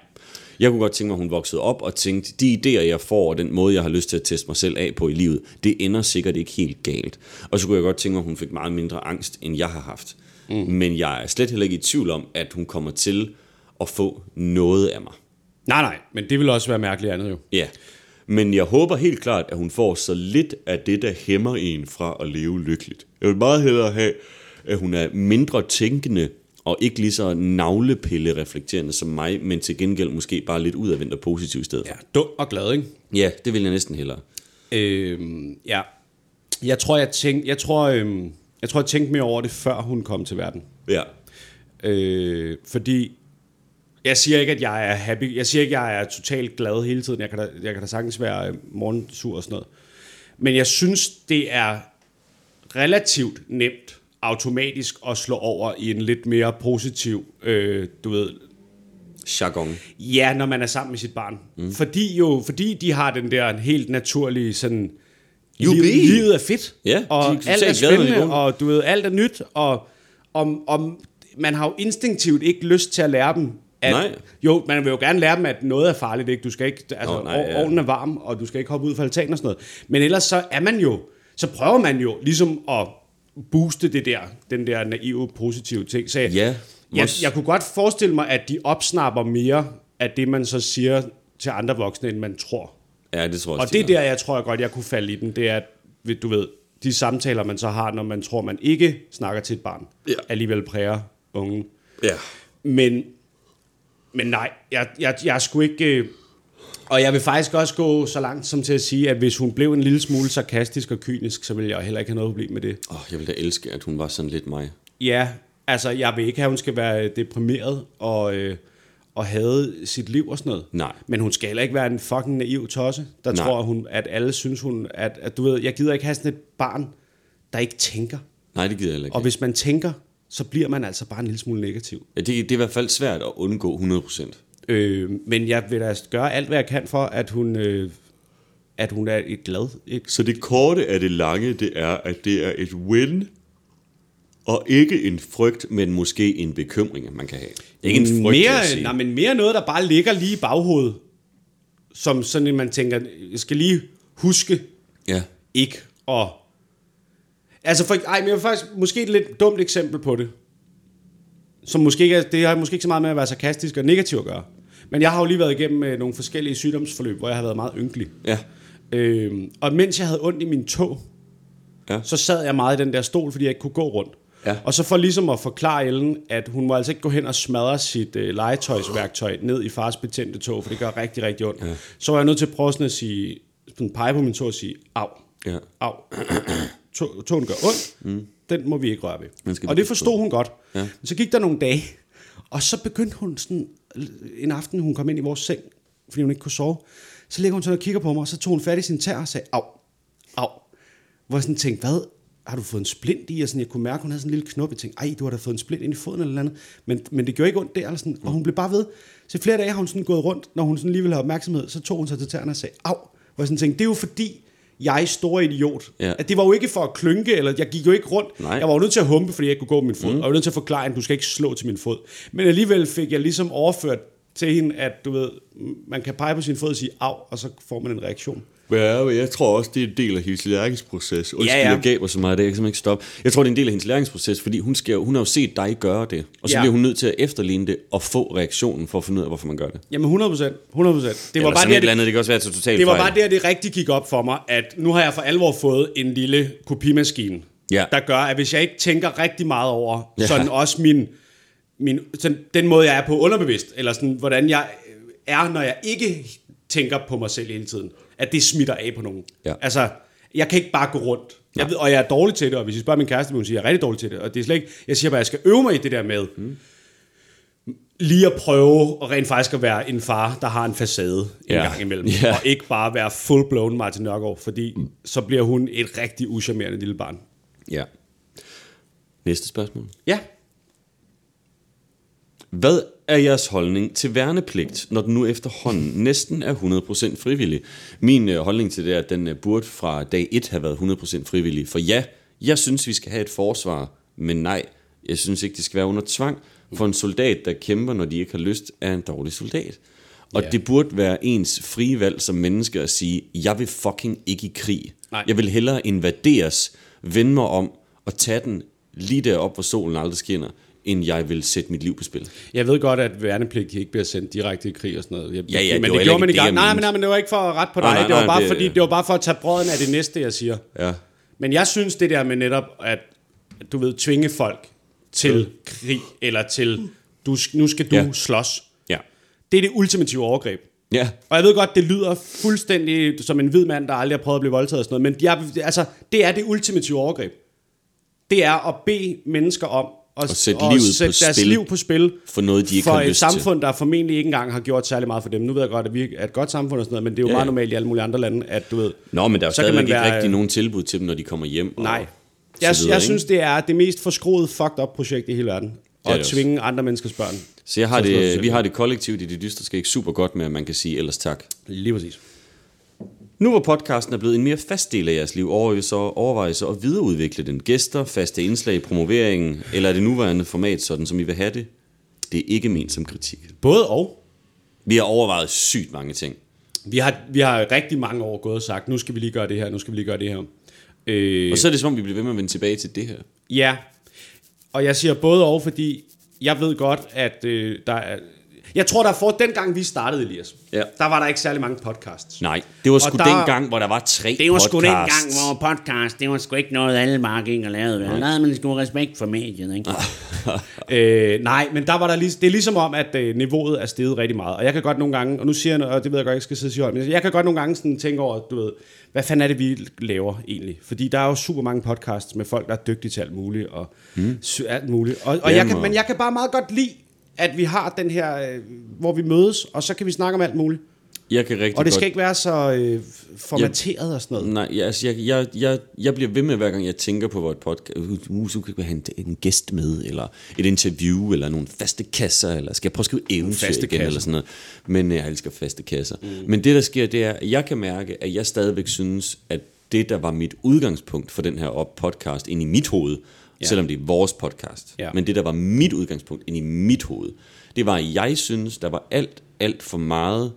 Jeg kunne godt tænke mig, at hun voksede op og tænkte, de idéer, jeg får, og den måde, jeg har lyst til at teste mig selv af på i livet, det ender sikkert ikke helt galt. Og så kunne jeg godt tænke mig, at hun fik meget mindre angst, end jeg har haft. Mm. Men jeg er slet heller ikke i tvivl om, at hun kommer til at få noget af mig. Nej, nej, men det vil også være mærkeligt andet jo. Ja. Men jeg håber helt klart, at hun får så lidt af det, der hæmmer en fra at leve lykkeligt. Jeg vil meget hellere have, at hun er mindre tænkende, og ikke lige så navlepille-reflekterende som mig, men til gengæld måske bare lidt udadvendt og positiv i stedet. Ja, dum og glad, ikke? Ja, det vil jeg næsten hellere. Øhm, ja. Jeg tror, jeg tænkte, jeg tror, øhm, jeg tror, jeg tænkte mere over det, før hun kom til verden. Ja. Øh, fordi jeg siger ikke, at jeg er happy. Jeg siger ikke, at jeg er totalt glad hele tiden. Jeg kan da, jeg kan da sagtens være øh, morgensur og sådan noget. Men jeg synes, det er relativt nemt automatisk at slå over i en lidt mere positiv, øh, du ved, Jargon. Ja, når man er sammen med sit barn. Mm. Fordi jo, fordi de har den der helt naturlige sådan... Jubi! Liv, livet er fedt, Ja, de er og totalt alt er de spændende, og du ved, alt er nyt, og om, om, man har jo instinktivt ikke lyst til at lære dem At, Nej. Jo, man vil jo gerne lære dem, at noget er farligt, ikke? Du skal ikke, altså, Nå, nej, ja. ovnen er varm, og du skal ikke hoppe ud fra altanen og sådan noget. Men ellers så er man jo, så prøver man jo ligesom at booste det der, den der naive, positive ting. Så jeg, Ja, jeg, jeg kunne godt forestille mig, at de opsnapper mere af det, man så siger til andre voksne, end man tror. Ja, det tror jeg Og det er der, jeg tror jeg godt, jeg kunne falde i den. Det er, at, du ved, de samtaler, man så har, når man tror, man ikke snakker til et barn, Ja. alligevel præger unge. Ja. Men, men nej, jeg, jeg, jeg er sgu ikke... Og jeg vil faktisk også gå så langt som til at sige, at hvis hun blev en lille smule sarkastisk og kynisk, så ville jeg heller ikke have noget problem med det. Oh, jeg ville da elske, at hun var sådan lidt mig. Ja, altså jeg vil ikke have, at hun skal være deprimeret og, øh, og have sit liv og sådan noget. Nej. Men hun skal heller ikke være en fucking naiv tosse, der Nej. tror, hun, at alle synes, hun, at, at du ved, jeg gider ikke have sådan et barn, der ikke tænker. Nej, det gider jeg ikke. Og hvis man tænker, så bliver man altså bare en lille smule negativ. Ja, det, det er i hvert fald svært at undgå 100%. Øh, men jeg vil da gøre alt, hvad jeg kan for, at hun, øh, at hun er et glad. Et, Så det korte af det lange, det er, at det er et win, og ikke en frygt. Men måske en bekymring, man kan have. Ikke en frygt, mere, nej, men mere noget, der bare ligger lige i baghovedet. Som sådan, at man tænker, jeg skal lige huske Ja. ikke at... Altså, for, ej, men jeg vil faktisk måske et lidt dumt eksempel på det. Som måske ikke er, det har måske ikke så meget med at være sarkastisk og negativ at gøre. Men jeg har jo lige været igennem øh, nogle forskellige sygdomsforløb, hvor jeg har været meget ynkelig. Ja. Øhm, og mens jeg havde ondt i min tog, Ja. så sad jeg meget i den der stol, fordi jeg ikke kunne gå rundt. Ja. Og så for ligesom at forklare Ellen, at hun må altså ikke gå hen og smadre sit øh, legetøjsværktøj ned i fars betændte tog, for det gør rigtig, rigtig ondt. Ja. Så var jeg nødt til at prøve sådan at sige, sådan pege på min tog og sige, au, Ja. au. [clears throat] To- Togen gør ondt, mm. den må vi ikke røre ved. Og det forstod hun godt. Ja. Men så gik der nogle dage, og så begyndte hun sådan, en aften, hun kom ind i vores seng, fordi hun ikke kunne sove, så ligger hun sådan og kigger på mig, og så tog hun fat i sin tær og sagde, au, au. Hvor jeg sådan tænkte, hvad, har du fået en splint i? Og sådan, jeg kunne mærke, hun havde sådan en lille knop. Jeg tænkte, ej, du har da fået en splint ind i foden eller andet. Men, men det gjorde ikke ondt der. Eller sådan. Og hun blev bare ved. Så flere dage har hun sådan gået rundt, når hun sådan lige ville have opmærksomhed, så tog hun sig til tæerne og sagde, au. Hvor jeg sådan tænkte, det er jo fordi, jeg er store idiot. Ja. At det var jo ikke for at klynke, eller jeg gik jo ikke rundt. Nej. Jeg var jo nødt til at humpe, fordi jeg ikke kunne gå med min fod. Mm. Og jeg var nødt til at forklare, at du skal ikke slå til min fod. Men alligevel fik jeg ligesom overført til hende, at du ved, man kan pege på sin fod og sige au, og så får man en reaktion. Ja, men jeg tror også, det er en del af hendes læringsproces. Undskyld, Ja, ja, jeg mig så meget, det jeg kan simpelthen ikke stoppe. Jeg tror, det er en del af hendes læringsproces, fordi hun, skal, hun har jo set dig gøre det, og så Ja. bliver hun nødt til at efterligne det og få reaktionen for at finde ud af, hvorfor man gør det. Jamen 100 procent. 100 procent. Det var var bare det, et eller andet, det kan også være til totalt Det var fejl. bare der, det rigtig gik op for mig, at nu har jeg for alvor fået en lille kopimaskine, Ja. der gør, at hvis jeg ikke tænker rigtig meget over. Ja. sådan også min, min sådan, den måde, jeg er på underbevidst, eller sådan, hvordan jeg er, når jeg ikke tænker på mig selv hele tiden, at det smitter af på nogen. Ja. Altså, jeg kan ikke bare gå rundt. Jeg ved, og jeg er dårlig til det, og hvis I spørger min kæreste, vil hun sige, at jeg er rigtig dårlig til det. Og det er slet ikke, jeg siger bare, at jeg skal øve mig i det der med, mm. lige at prøve at rent faktisk at være en far, der har en facade en Ja. gang imellem. Ja. Og ikke bare være full-blown Martin Nørgaard, fordi mm. så bliver hun et rigtig uschammerende lille barn. Ja. Næste spørgsmål. Ja. Hvad er jeres holdning til værnepligt, når den nu efterhånden næsten er 100% frivillig? Min øh, holdning til det er, at den øh, burde fra dag 1 have været 100% frivillig. For ja, jeg synes, vi skal have et forsvar, men nej, jeg synes ikke, det skal være under tvang. For en soldat, der kæmper, når de ikke har lyst, er en dårlig soldat. Og Ja. det burde være ens frie valg som menneske at sige, jeg vil fucking ikke i krig. Nej. Jeg vil hellere invaderes, vende mig om og tage den lige derop, hvor solen aldrig skinner, end jeg vil sætte mit liv på spil. Jeg ved godt, at værnepligt ikke bliver sendt direkte i krig og sådan noget. Jeg, Ja, ja, det men det, heller gjorde man i ikke det, gang. Nej, men, nej, men det var ikke for at rette på dig. Nej, nej, det, var nej, bare det- fordi, det var bare for at tage brøden af det næste, jeg siger. Ja. Men jeg synes det der med netop, at du ved, tvinge folk til krig, eller til, du, nu skal du. Ja. slås. Ja. Det er det ultimative overgreb. Ja. Og jeg ved godt, det lyder fuldstændig som en hvid mand, der aldrig har prøvet at blive voldtaget og sådan noget, men jeg, altså, det er det ultimative overgreb. Det er at bede mennesker om at, At sætte at livet på sætte deres spil liv på spil for noget, de ikke for har et lyst til. samfund, der formentlig ikke engang har gjort særlig meget for dem. Nu ved jeg godt, at vi er et godt samfund og sådan noget, men det er jo Ja, meget ja. normalt i alle mulige andre lande, at du ved... Nå, men der er jo Så kan man stadigvæk ikke være- rigtig nogen tilbud til dem, når de kommer hjem. Og Nej. så Jeg, videre, jeg ikke? synes, det er det mest forskroede, fucked up projekt i hele verden. er At det også. tvinge andre menneskers børn. Så jeg har det, vi har det kollektivt i det dystre ikke super godt med, at man kan sige ellers tak. Lige præcis. Nu hvor podcasten er blevet en mere fast del af jeres liv, overvejer så, overvejer I så at videreudvikle den gæster, faste indslag i promoveringen, eller er det nuværende format sådan, som I vil have det? Det er ikke ment som kritik. Både og. Vi har overvejet sygt mange ting. Vi har, vi har rigtig mange år gået og sagt, nu skal vi lige gøre det her, nu skal vi lige gøre det her. Øh, Og så er det som om, vi bliver ved med at vende tilbage til det her. Ja, og jeg siger både og, fordi jeg ved godt, at øh, der er... Jeg tror, der for dengang vi startede, Elias, Ja. der var der ikke særlig mange podcasts. Nej, det var sgu der- den gang, hvor der var tre Det var sgu den gang, podcasts. hvor podcast, det var sgu ikke noget, alle og lavede. Der havde man sgu respekt for mediet, ikke? [laughs] Øh, nej, men der var der lige, det er ligesom om, at øh, niveauet er steget rigtig meget. Og jeg kan godt nogle gange, og nu siger jeg noget, og det ved jeg godt, jeg skal sidde og men jeg kan godt nogle gange sådan tænke over, du ved, hvad fanden er det, vi laver egentlig? Fordi der er jo super mange podcasts med folk, der er dygtige til alt muligt, og mm. alt muligt. Og, og jeg Jamen, kan, og- men jeg kan bare meget godt lide, at vi har den her, øh, hvor vi mødes, og så kan vi snakke om alt muligt. Jeg kan rigtig Og det skal godt... ikke være så øh, formateret og sådan noget. Nej, jeg, altså, jeg, jeg, jeg, jeg bliver ved med, hver gang jeg tænker på vores podcast, uh, så kan vi have en, en gæst med, eller et interview, eller nogle faste kasser, eller skal jeg prøve at skrive eventyr Faste igen, kasser. eller sådan noget. Men øh, jeg elsker faste kasser. Mm. Men det, der sker, det er, at jeg kan mærke, at jeg stadigvæk synes, at det, der var mit udgangspunkt for den her op- podcast ind i mit hoved, ja. selvom det er vores podcast, Ja. men det, der var mit udgangspunkt ind i mit hoved, det var, at jeg synes, der var alt, alt for meget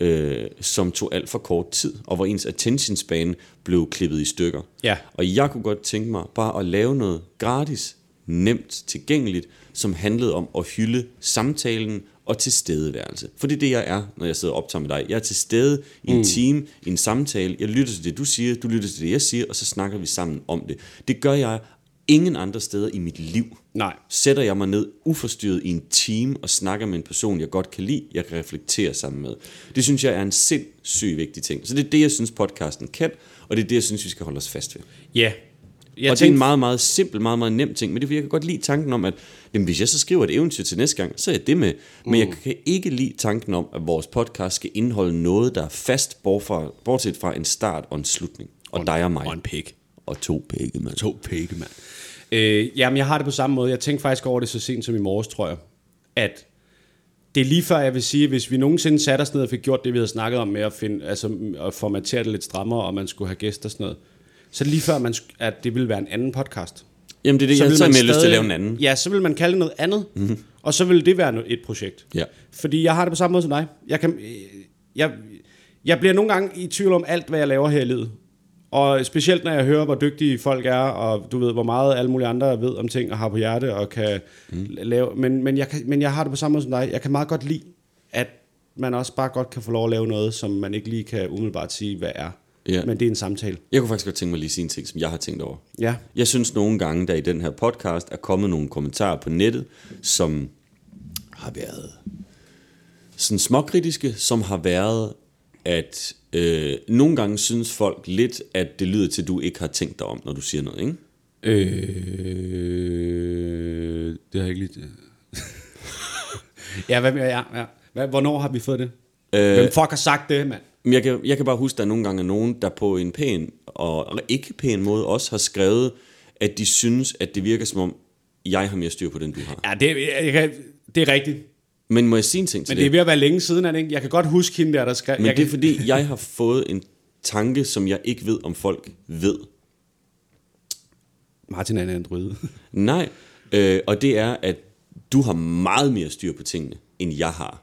øh, som tog alt for kort tid, og hvor ens attention span blev klippet i stykker. Ja. Og jeg kunne godt tænke mig bare at lave noget gratis, nemt tilgængeligt, som handlede om at hylde samtalen og tilstedeværelse. For det er det, jeg er, når jeg sidder og optager med dig. Jeg er til stede i en mm. team, i en samtale. Jeg lytter til det, du siger, du lytter til det, jeg siger, og så snakker vi sammen om det. Det gør jeg ingen andre steder i mit liv. Nej. Sætter jeg mig ned uforstyrret i en team og snakker med en person, jeg godt kan lide, jeg kan reflektere sammen med. Det synes jeg er en sindssygt vigtig ting. Så det er det, jeg synes, podcasten kan, og det er det, jeg synes, vi skal holde os fast ved. Ja. Jeg og det er en tænkte, meget, meget simpel, meget, meget nem ting, men det er fordi, jeg kan godt lide tanken om, at jamen, hvis jeg så skriver et eventyr til næste gang, så er jeg det med. Men Mm. jeg kan ikke lide tanken om, at vores podcast skal indeholde noget, der er fast, bortset fra en start og en slutning. Og, dig og mig. og en pik. Og to pække, mand. To pikke, mand. Øh, jamen, jeg har det på samme måde. Jeg tænkte faktisk over det så sent som i morges, tror jeg. At det er lige før, jeg vil sige, hvis vi nogensinde satte os ned og fik gjort det, vi havde snakket om med at, finde, altså, at formatere det lidt strammere, og man skulle have gæster og sådan noget, så lige før, man, at det ville være en anden podcast. Jamen, det er det, jeg vil så har jeg lyst til at lave en anden. Ja, så vil man kalde det noget andet, mm-hmm. og så vil det være et projekt. Ja. Fordi jeg har det på samme måde som dig. Jeg, kan, jeg, jeg bliver nogle gange i tvivl om alt, hvad jeg laver her i livet. Og specielt når jeg hører, hvor dygtige folk er, og du ved, hvor meget alle mulige andre ved om ting, og har på hjerte, og kan mm. lave... Men, men, jeg kan, men jeg har det på samme måde som dig. Jeg kan meget godt lide, at man også bare godt kan få lov at lave noget, som man ikke lige kan umiddelbart sige, hvad er. Ja. Men det er en samtale. Jeg kunne faktisk godt tænke mig lige at sige en ting, som jeg har tænkt over. Ja. Jeg synes nogle gange, der i den her podcast er kommet nogle kommentarer på nettet, som har været sådan småkritiske, som har været, at øh, nogle gange synes folk lidt, at det lyder til, at du ikke har tænkt dig om, når du siger noget, ikke? Øh, det har jeg ikke lige... [laughs] ja, hvad, ja, ja. Hvad, hvornår har vi fået det? Øh, Hvem fuck har sagt det, mand? Jeg kan, jeg kan bare huske, at der nogle gange er nogen, der på en pæn og ikke pæn måde også har skrevet, at de synes, at det virker som om, jeg har mere styr på den, du har. Ja, det, jeg, jeg det er rigtigt. Men må jeg sige en ting til Men det er det? ved at være længe siden, er det ikke? Jeg kan godt huske hende der, der skrev... Men jeg det er kan, fordi, jeg har fået en tanke, som jeg ikke ved, om folk ved. Martin er en android. [laughs] Nej, øh, og det er, at du har meget mere styr på tingene, end jeg har.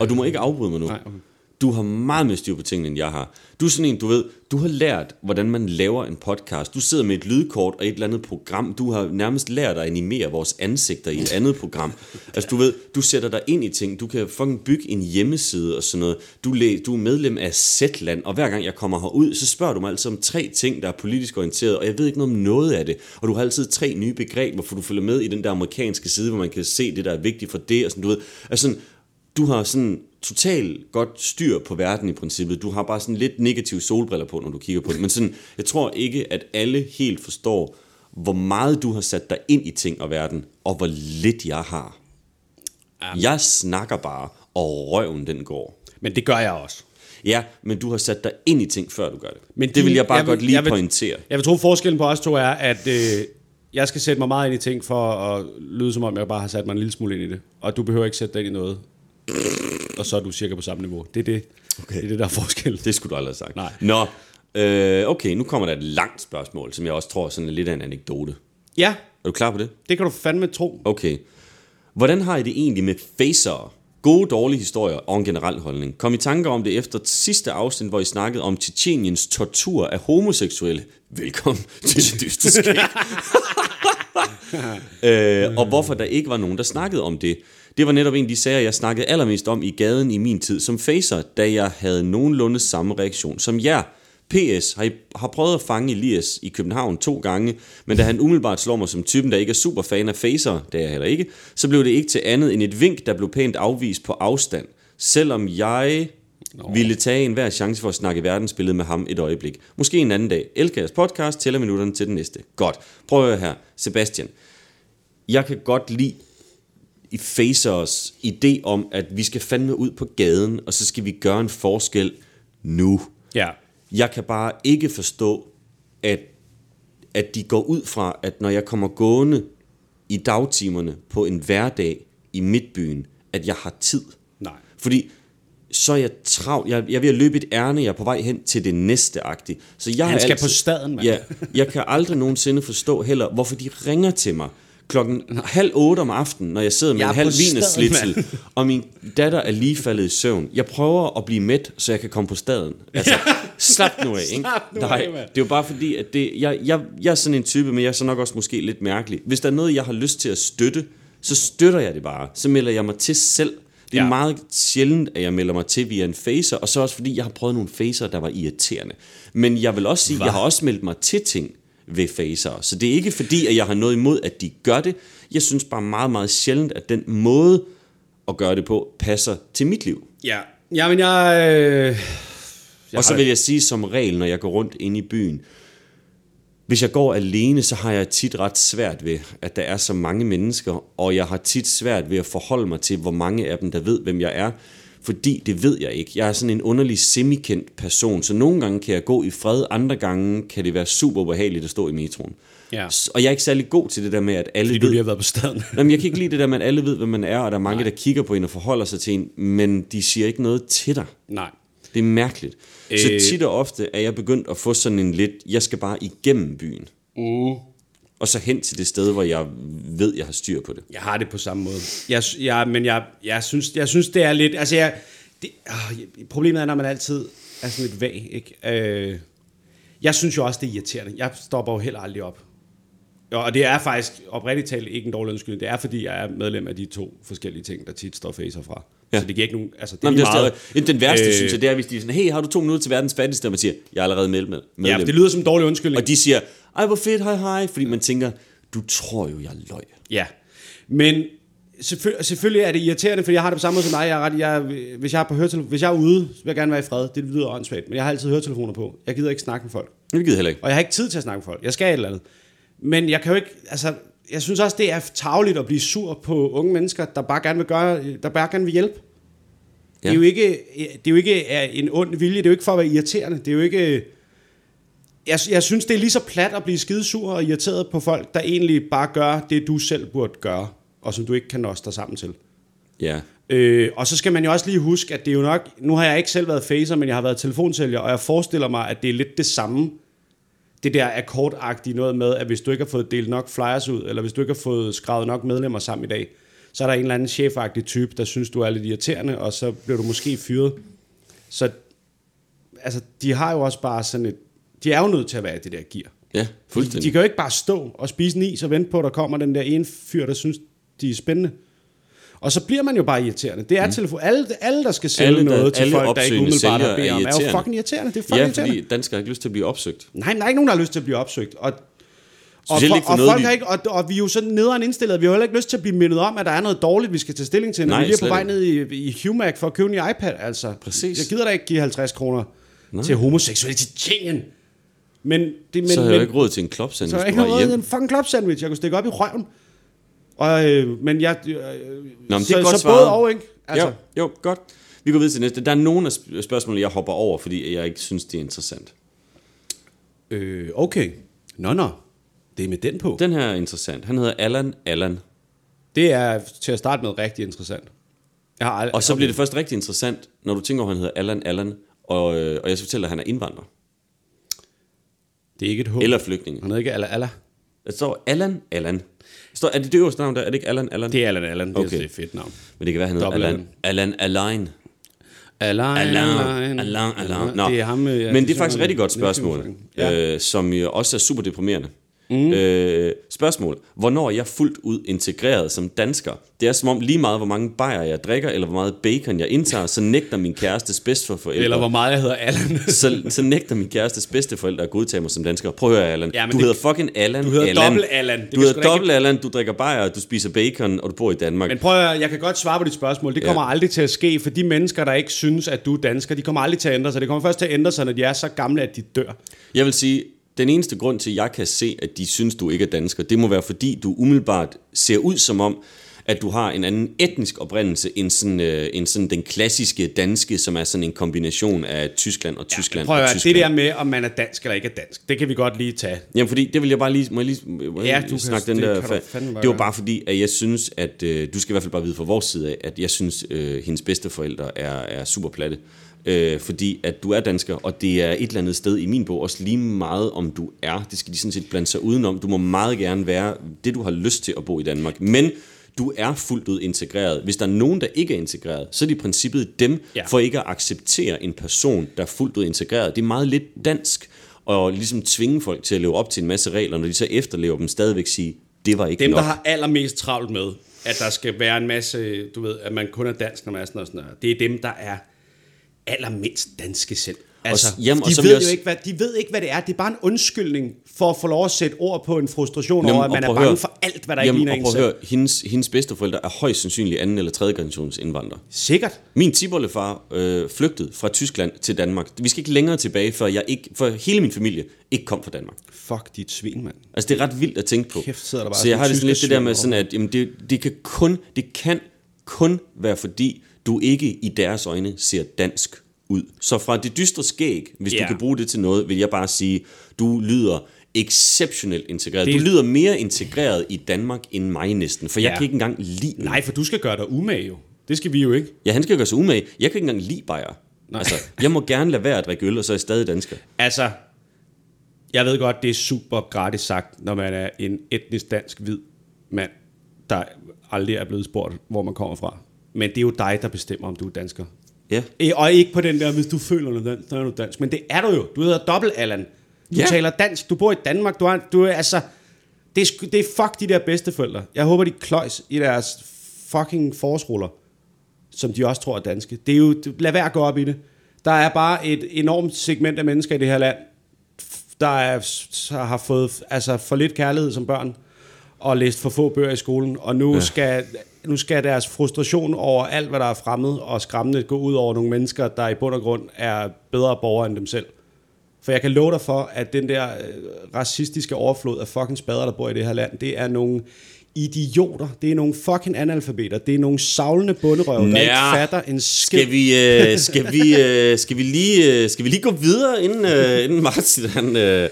Og du må ikke afbryde mig nu. Nej, okay. Du har meget mere styr på tingene, end jeg har. Du er sådan en, du ved, du har lært, hvordan man laver en podcast. Du sidder med et lydkort og et eller andet program. Du har nærmest lært at animere vores ansigter i et andet program. [laughs] Altså du ved, du sætter dig ind i ting. Du kan fucking bygge en hjemmeside og sådan noget. Du, læ- du er medlem af Zetland, og hver gang jeg kommer herud, så spørger du mig altid om tre ting, der er politisk orienteret, og jeg ved ikke noget om noget af det. Og du har altid tre nye begreber, for du følger med i den der amerikanske side, hvor man kan se det, der er vigtigt for det. Og sådan, du ved, altså sådan, du har sådan totalt godt styr på verden i princippet. Du har bare sådan lidt negative solbriller på, når du kigger på det. Men sådan, jeg tror ikke, at alle helt forstår, hvor meget du har sat dig ind i ting og verden, og hvor lidt jeg har. Jeg snakker bare, og røven den går. Men det gør jeg også. Ja, men du har sat dig ind i ting, før du gør det. Men det vil jeg bare jeg vil- godt lige jeg vil- pointere. Jeg vil tro, forskellen på os to er, at øh, jeg skal sætte mig meget ind i ting, for at lyde som om, jeg bare har sat mig en lille smule ind i det. Og du behøver ikke sætte dig ind i noget. Og så er du cirka på samme niveau. Det er det, okay. det, er det der er forskel. Det skulle du aldrig have sagt. Nej. Nå, øh, okay, nu kommer der et langt spørgsmål, som jeg også tror er sådan lidt af en anekdote. Ja, Er du klar på det? det kan du fandme tro. Okay. Hvordan har I det egentlig med facer? Gode, dårlige historier og en generel holdning. Kom i tanker om det efter sidste afsnit, hvor I snakkede om Tjetjeniens tortur af homoseksuelle. Velkommen [laughs] til det dystre skæg. [laughs] øh, og hvorfor der ikke var nogen, der snakkede om det. Det var netop en af de sager, jeg snakkede allermest om i gaden i min tid som facer, da jeg havde nogenlunde samme reaktion som jer. PS har, I, har prøvet at fange Elias i København to gange, men da han umiddelbart slår mig som typen, der ikke er super fan af facer, det er jeg heller ikke, så blev det ikke til andet end et vink, der blev pænt afvist på afstand. Selvom jeg Nå. ville tage en hver chance for at snakke verdensbillede med ham et øjeblik. Måske en anden dag. Jeres podcast, tæller minutterne til den næste. Godt. Prøv at høre her. Sebastian. Jeg kan godt lide i Facers idé om, at vi skal fandme ud på gaden, og så skal vi gøre en forskel nu. Ja. Jeg kan bare ikke forstå, at, at de går ud fra, at når jeg kommer gående i dagtimerne på en hverdag i midtbyen, at jeg har tid. Nej. Fordi så er jeg travlt. Jeg, jeg er ved at løbe et ærne, jeg er på vej hen til det næste agtigt. Så jeg Han skal altid, på staden, mand. Ja, jeg kan aldrig nogensinde forstå heller, hvorfor de ringer til mig klokken halv otte om aftenen, når jeg sidder med Jeg en halv mand. [laughs] og min datter er lige faldet i søvn. Jeg prøver at blive mæt, så jeg kan komme på staden. Altså, slap nu af, [laughs] ikke? Slap nu Nej, af, det er jo bare fordi, at det, jeg, jeg, jeg er sådan en type, men jeg er så nok også måske lidt mærkelig. Hvis der er noget, jeg har lyst til at støtte, så støtter jeg det bare. Så melder jeg mig til selv. Det er Ja. ja. meget sjældent, at jeg melder mig til via en facer, og så også fordi, jeg har prøvet nogle facer, der var irriterende. Men jeg vil også sige, at jeg har også meldt mig til ting ved facer. Så det er ikke fordi, at jeg har noget imod, at de gør det. Jeg synes bare meget, meget sjældent, at den måde at gøre det på, passer til mit liv. Ja. Ja, men jeg... Øh, jeg og så vil jeg sige som regel, når jeg går rundt inde i byen, hvis jeg går alene, så har jeg tit ret svært ved, at der er så mange mennesker, og jeg har tit svært ved at forholde mig til, hvor mange af dem, der ved, hvem jeg er, fordi det ved jeg ikke. Jeg er sådan en underlig semikendt person, så nogle gange kan jeg gå i fred, andre gange kan det være super ubehageligt at stå i metroen. Ja. Og jeg er ikke særlig god til det der med, at alle Fordi ved... du lige har været på staden. [laughs] Jamen, jeg kan ikke lide det der med, at alle ved, hvem man er, og der er mange, Nej. der kigger på en og forholder sig til en, men de siger ikke noget til dig. Nej. Det er mærkeligt. Øh... Så tit og ofte er jeg begyndt at få sådan en lidt, jeg skal bare igennem byen. Mm. Og så hen til det sted, hvor jeg ved, jeg har styr på det. Jeg har det på samme måde. Jeg, jeg, men jeg, jeg, synes, jeg synes, det er lidt... Altså, jeg, det, øh, problemet er, når man altid er sådan lidt vag, ikke? Øh, jeg synes jo også, det er irriterende. Jeg stopper jo heller aldrig op. Og det er faktisk oprigtigt talt ikke en dårlig undskyldning. Det er, fordi jeg er medlem af de to forskellige ting, der tit står facer fra. Ja. Så det giver ikke nogen... Altså, det Nå, er er meget. stadig, den værste, øh, synes jeg, det er, hvis de er sådan, hey, har du to minutter til verdens fattigste? Og man siger, jeg er allerede medlem. medlem. Ja, det lyder som en dårlig undskyldning. Og de siger, ej, hvor fedt, hej, hej. Fordi man tænker, du tror jo, jeg løg. Ja, men selvfølgelig, selvfølgelig er det irriterende, fordi jeg har det på samme måde som dig. Jeg er ret, jeg, hvis, jeg er på høretelefon, hvis jeg er ude, så vil jeg gerne være i fred. Det lyder åndssvagt, men jeg har altid høretelefoner på. Jeg gider ikke snakke med folk. Det gider heller ikke. Og jeg har ikke tid til at snakke med folk. Jeg skal et eller andet. Men jeg kan jo ikke, altså, jeg synes også, det er tageligt at blive sur på unge mennesker, der bare gerne vil, gøre, der bare gerne vil hjælpe. Ja. Det, er jo ikke, det er jo ikke af en ond vilje, det er jo ikke for at være irriterende. Det er jo ikke... Jeg, jeg synes, det er lige så plat at blive skidesur og irriteret på folk, der egentlig bare gør det, du selv burde gøre, og som du ikke kan nå dig sammen til. Ja. Øh, og så skal man jo også lige huske, at det er jo nok... Nu har jeg ikke selv været facer, men jeg har været telefonsælger, og jeg forestiller mig, at det er lidt det samme. Det der akkordagtige noget med, at hvis du ikke har fået delt nok flyers ud, eller hvis du ikke har fået skrevet nok medlemmer sammen i dag, så er der en eller anden chefagtig type, der synes, du er lidt irriterende, og så bliver du måske fyret. Så altså, de har jo også bare sådan et... De er jo nødt til at være i det der gear. Ja, De, fuldstændig. de kan jo ikke bare stå og spise en is og vente på, at der kommer den der ene fyr, der synes, de er spændende. Og så bliver man jo bare irriterende. Det er mm. telefon. Alle, alle, der skal sælge Alle, der- noget til folk, der ikke umiddelbart har sælgere bedt er om, er jo irriterende. fucking irriterende. Det er fucking Ja, irriterende. fordi danskere har ikke lyst til at blive opsøgt. Nej, men der er ikke nogen, der har lyst til at blive opsøgt. Og, og, for, og, folk vi- har ikke, og, og, vi er jo sådan nederen indstillet. Vi har heller ikke lyst til at blive mindet om, at der er noget dårligt, vi skal tage stilling til, når Nej, vi er på vej ned i, i Humac for at købe en iPad. Altså. Præcis. Jeg gider da ikke give 50 kroner til homoseksuelle til Tjenjen. Men, det, men, så har jeg jo ikke råd til en klop så er sandwich der på ikke vej noget hjem. en fucking club sandwich, jeg kunne stikke op i røven. Og, øh, men jeg... Øh, Nå, men det så, er godt så svaret. både og, ikke? Altså. Jo, jo, godt. Vi går videre til næste. Der er nogle af sp- spørgsmålene, jeg hopper over, fordi jeg ikke synes, det er interessant. Øh, okay. Nå, nå. Det er med den på. Den her er interessant. Han hedder Allan Allan. Det er til at starte med rigtig interessant. Jeg har ald- Og så bliver det først rigtig interessant, når du tænker at han hedder Allan Allan, og, øh, og jeg skal fortælle dig, at han er indvandrer. Det er ikke et håb. Eller flygtning. Han hedder ikke Alla Alla. Der står Allan Allan. Står, er det det øverste navn der? Er det ikke Allan Allan? Det er Allan Allan. Det, Okay. er et fedt navn. Men det kan være, han hedder Allan. Allan Alain. Alain, Alain, Alain, Alain. Nå. Det er ham, øh, ja, Men det er faktisk et rigtig godt spørgsmål, Ja. øh, som jo også er super deprimerende. Mm. Øh, spørgsmål. Hvornår er jeg fuldt ud integreret som dansker? Det er som om lige meget, hvor mange bajer jeg drikker, eller hvor meget bacon jeg indtager, så nægter min kærestes bedsteforældre. Eller hvor meget jeg hedder Allan. [laughs] så, så nægter min kærestes bedsteforældre at godtage mig som dansker. Prøv at høre, Allan. Ja, du det- hedder fucking Allan. Du hedder Allan. dobbelt Allan. Det Du hedder dobbelt Allan, du drikker bajer, du spiser bacon, og du bor i Danmark. Men prøv at, høre, jeg kan godt svare på dit spørgsmål. Det kommer ja. aldrig til at ske, for de mennesker, der ikke synes, at du er dansker, de kommer aldrig til at ændre sig. Det kommer først til at ændre sig, når de er så gamle, at de dør. Jeg vil sige, den eneste grund til, at jeg kan se, at de synes, du ikke er dansker, det må være, fordi du umiddelbart ser ud som om, at du har en anden etnisk oprindelse end sådan, øh, end sådan den klassiske danske, som er sådan en kombination af Tyskland og Tyskland Prøv at og høre, Tyskland. det der med, om man er dansk eller ikke er dansk, det kan vi godt lige tage. Jamen fordi, det vil jeg bare lige, må jeg lige, må jeg Ja, lige du kan- snakke den det der, kan fa- det var bare fordi, at jeg synes, at øh, du skal i hvert fald bare vide fra vores side af, at jeg synes, øh, hendes bedsteforældre er, er super platte. Øh, fordi at du er dansker, og det er et eller andet sted i min bog også lige meget om du er. Det skal de sådan set blande sig udenom. Du må meget gerne være det, du har lyst til at bo i Danmark. Men du er fuldt ud integreret. Hvis der er nogen, der ikke er integreret, så er det i princippet dem, ja. For ikke at acceptere en person, der er fuldt ud integreret. Det er meget lidt dansk og ligesom tvinge folk til at leve op til en masse regler, når de så efterlever dem, stadigvæk sige, det var ikke Dem, nok. der har allermest travlt med, at der skal være en masse, du ved, at man kun er dansk, når man er sådan og sådan noget. Det er dem, der er allermindst danske selv. Altså, s- jamen, og de, så vil ved jeg jo også- ikke, hvad, de ved ikke, hvad det er. Det er bare en undskyldning for at få lov at sætte ord på en frustration Jamen, over, at og man er bange høre- for alt, hvad der Jamen, ikke ligner og en selv. høre, hendes, hendes bedsteforældre er højst sandsynligt anden eller tredje generations indvandrere. Sikkert. Min tibollefar øh, flygtede fra Tyskland til Danmark. Vi skal ikke længere tilbage, før, jeg ikke, for hele min familie ikke kom fra Danmark. Fuck dit svin, mand. Altså, det er ret vildt at tænke på. Kæft, sidder der bare så jeg har det sådan lidt det der med sådan, at jamen, det, det, kan kun, det kan kun være fordi, du ikke i deres øjne ser dansk ud. Så fra det dystre skæg, hvis Ja. du kan bruge det til noget, vil jeg bare sige, du lyder exceptionelt integreret. Det- Du lyder mere integreret i Danmark end mig næsten, for jeg Ja. kan ikke engang lide Nej, for du skal gøre dig umage jo. Det skal vi jo ikke. Ja, han skal gøre sig umage. Jeg kan ikke engang lide bajer. Altså, jeg må gerne lade være at drikke øl, og så er jeg stadig dansker. Altså, jeg ved godt, det er super gratis sagt, når man er en etnisk dansk hvid mand, der aldrig er blevet spurgt, hvor man kommer fra. Men det er jo dig, der bestemmer, om du er dansker. Ja. Eh, Og ikke på den der, hvis du føler dig dansk, så er du dansk. Men det er du jo. Du hedder dobbelt Allan. Du ja. taler dansk. Du bor i Danmark. Du er, du er altså... Det er, det er fuck de der bedsteforældre. Jeg håber, de kløjs i deres fucking forårsruller, som de også tror er danske. Det er jo... Lad være at gå op i det. Der er bare et enormt segment af mennesker i det her land, der er, har fået altså, for lidt kærlighed som børn, og læst for få bøger i skolen, og nu, Ja. skal, nu skal deres frustration over alt, hvad der er fremmed og skræmmende, gå ud over nogle mennesker, der i bund og grund er bedre borgere end dem selv. For jeg kan love dig for, at den der øh, racistiske overflod af fucking spader, der bor i det her land, det er nogle idioter. Det er nogle fucking analfabeter. Det er nogle savlende bunderøve, der ikke fatter en skid. Skal vi, øh, skal vi, øh, skal vi, lige, øh, skal vi lige gå videre, inden, øh, inden Martin han, øh,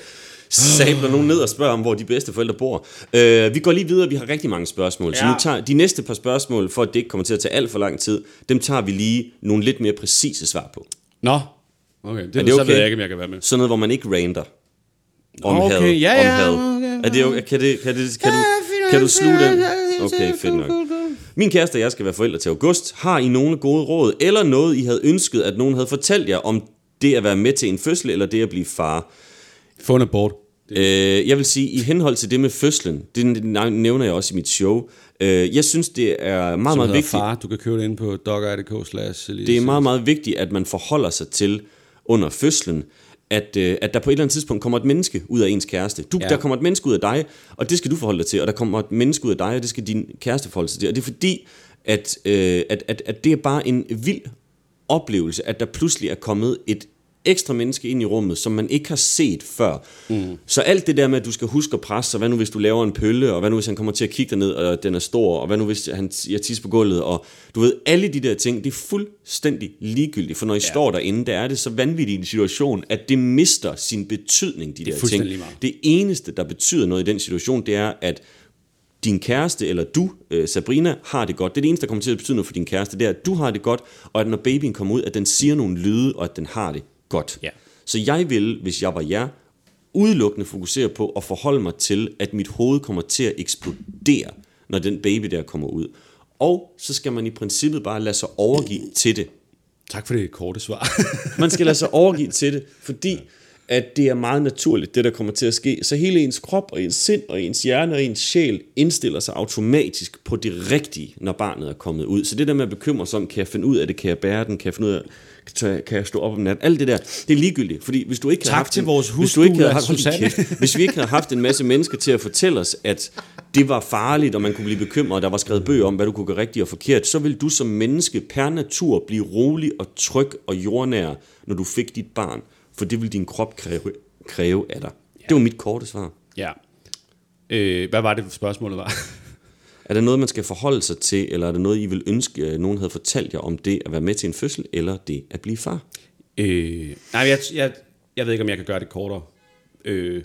sabler nogen ned og spørger om, hvor de bedste forældre bor. Øh, vi går lige videre, vi har rigtig mange spørgsmål. Ja. Så nu tager de næste par spørgsmål, for at det ikke kommer til at tage alt for lang tid, dem tager vi lige nogle lidt mere præcise svar på. Nå, okay. Det, Er det så okay? ved jeg ikke, om jeg kan være med. Sådan noget, hvor man ikke rander om Okay, had. ja, om ja, had. okay, Er det, okay? kan, det, kan, det, kan, du, kan du sluge den? Okay, fedt nok. Min kæreste og jeg skal være forældre til august. Har I nogle gode råd, eller noget, I havde ønsket, at nogen havde fortalt jer om det at være med til en fødsel, eller det at blive far? Få en abort. Øh, jeg vil sige, i henhold til det med fødslen, det nævner jeg også i mit show, øh, jeg synes, det er meget, Som meget vigtigt. far. Du kan købe det ind på dogger.dk slash Det er meget, meget vigtigt, at man forholder sig til under fødslen, at, øh, at der på et eller andet tidspunkt kommer et menneske ud af ens kæreste. Du. Ja. Der kommer et menneske ud af dig, og det skal du forholde dig til, og der kommer et menneske ud af dig, og det skal din kæreste forholde sig til. Og det er fordi, at, øh, at, at, at det er bare en vild oplevelse, at der pludselig er kommet et ekstra menneske ind i rummet, som man ikke har set før. Mm. Så alt det der med, at du skal huske at presse, og hvad nu hvis du laver en pølle, og hvad nu hvis han kommer til at kigge ned, og den er stor, og hvad nu hvis han jeg tisser på gulvet, og du ved, alle de der ting, det er fuldstændig ligegyldigt, for når I ja. står derinde, der er det så vanvittigt en situation, at det mister sin betydning, de Det er der ting. meget. Det eneste, der betyder noget i den situation, det er, at din kæreste, eller du, øh, Sabrina, har det godt. Det er det eneste, der kommer til at betyde noget for din kæreste, det er, at du har det godt, og at når babyen kommer ud, at den siger nogle lyde, og at den har det godt. Ja. Så jeg vil, hvis jeg var jer, udelukkende fokusere på at forholde mig til, at mit hoved kommer til at eksplodere, når den baby der kommer ud. Og så skal man i princippet bare lade sig overgive til det. Tak for det korte svar. [laughs] Man skal lade sig overgive til det, fordi at det er meget naturligt, det der kommer til at ske. Så hele ens krop og ens sind og ens hjerne og ens sjæl indstiller sig automatisk på det rigtige, når barnet er kommet ud. Så det der med at bekymre sig om, kan jeg finde ud af det, kan jeg bære den, kan jeg finde ud af, kan jeg- kan jeg stå op om natten, alt det der, det er ligegyldigt. Fordi hvis du ikke Tak haft til en- vores hvis du ikke havde haft, kæft. hvis vi ikke havde haft en masse mennesker til at fortælle os, at det var farligt, og man kunne blive bekymret, og der var skrevet bøger om, hvad du kunne gøre rigtigt og forkert, så vil du som menneske per natur blive rolig og tryg og jordnær, når du fik dit barn. For det vil din krop kræve, kræve af dig. Det var mit korte svar. ja. Øh, hvad var det, spørgsmålet var? Er det noget, man skal forholde sig til, eller er det noget, I vil ønske, at nogen havde fortalt jer om det at være med til en fødsel, eller det at blive far? Øh, nej, jeg, jeg, jeg ved ikke, om jeg kan gøre det kortere. Øh,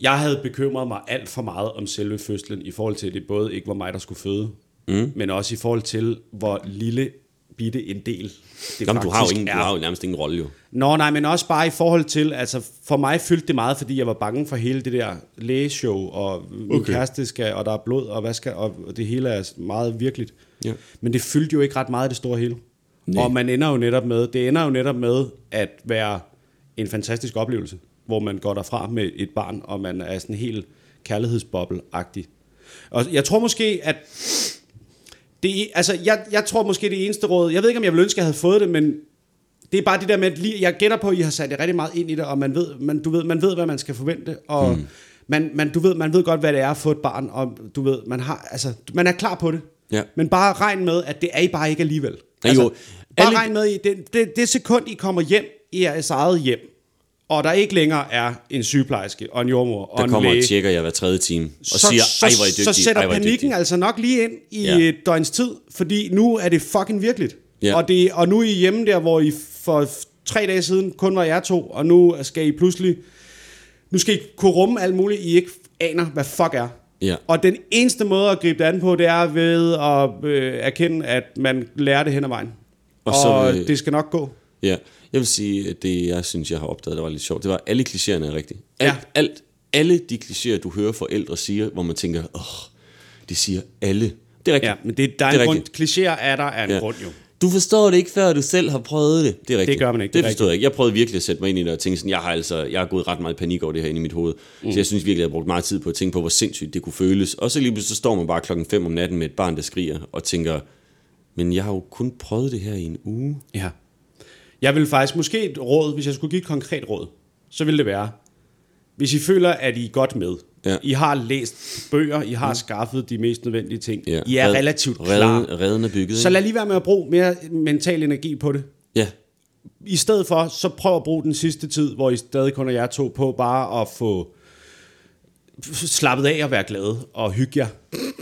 jeg havde bekymret mig alt for meget om selve fødslen, i forhold til, det både ikke var mig, der skulle føde, mm. men også i forhold til, hvor lille bitte en del det Jamen, du har, jo ingen, du er. har jo nærmest ingen rolle jo. Nå, nej, men også bare i forhold til, altså for mig fyldte det meget, fordi jeg var bange for hele det der lægeshow, og min Okay. kæreste skal, og der er blod, og, hvad skal, og det hele er meget virkeligt. Ja. Men det fyldte jo ikke ret meget det store hele. Nej. Og man ender jo netop med, det ender jo netop med at være en fantastisk oplevelse, hvor man går derfra med et barn, og man er sådan helt kærlighedsboble-agtig. Og jeg tror måske, at det, altså, jeg, jeg tror måske det eneste råd, jeg ved ikke, om jeg ville ønske, at jeg havde fået det, men det er bare det der med, at jeg gætter på, at I har sat jer rigtig meget ind i det, og man ved, man, du ved, man ved, hvad man skal forvente, og mm. man, man, du ved, man ved godt, hvad det er at få et barn, og du ved, man, har, altså, man er klar på det. Ja. Men bare regn med, at det er I bare ikke alligevel. Altså, jo. bare Alle- regn med, i det, det, det sekund, I kommer hjem i jeres eget hjem, og der ikke længere er en sygeplejerske og en jordmor og Der en kommer læge, og tjekker jer hver tredje time, og så, siger, så, ej, hvor I dygtige, så sætter ej, panikken dygtige." altså nok lige ind i Ja. et døgns tid, fordi nu er det fucking virkeligt. Ja. Og, det, og nu er I hjemme der, hvor I for tre dage siden kun var jer to, og nu skal I pludselig, nu skal I kunne rumme alt muligt, I ikke aner, hvad fuck er. Ja. Og den eneste måde at gribe det an på, det er ved at øh, erkende, at man lærer det hen ad vejen. Og Og, så vil- det skal nok gå. Ja, jeg vil sige, at det jeg synes, jeg har opdaget, der var lidt sjovt, det var, at alle klichéerne er rigtige. Alt, Ja. alt, alle de klichéer, du hører forældre siger, hvor man tænker, åh, det siger alle. Det er rigtigt. Ja, men det, der er, Det er en grund, rigtigt. klichéer er der af en Ja. grund jo. Du forstår det ikke, før du selv har prøvet det. Det er rigtigt. gør man ikke, Det, det er forstod jeg ikke. Jeg prøvede virkelig at sætte mig ind i det og tænke sådan, jeg har altså, jeg har gået ret meget panik over det her inde i mit hoved. Mm. Så jeg synes virkelig, jeg har brugt meget tid på at tænke på, hvor sindssygt det kunne føles. Og så lige pludselig så står man bare klokken 5 om natten med et barn, der skriger, og tænker, men jeg har jo kun prøvet det her i en uge. Ja. Jeg vil faktisk, måske et råd, hvis jeg skulle give et konkret råd, så vil det være, hvis I føler, at I er godt med, Ja. I har læst bøger, I har mm. skaffet de mest nødvendige ting, Ja. I er Red- relativt redden- klar, redden er bygget, så lad lige være med at bruge mere mental energi på det. Ja, I stedet for, så prøv at bruge den sidste tid, hvor I stadig kun er jer to på, bare at få slappet af og være glade og hygge jer.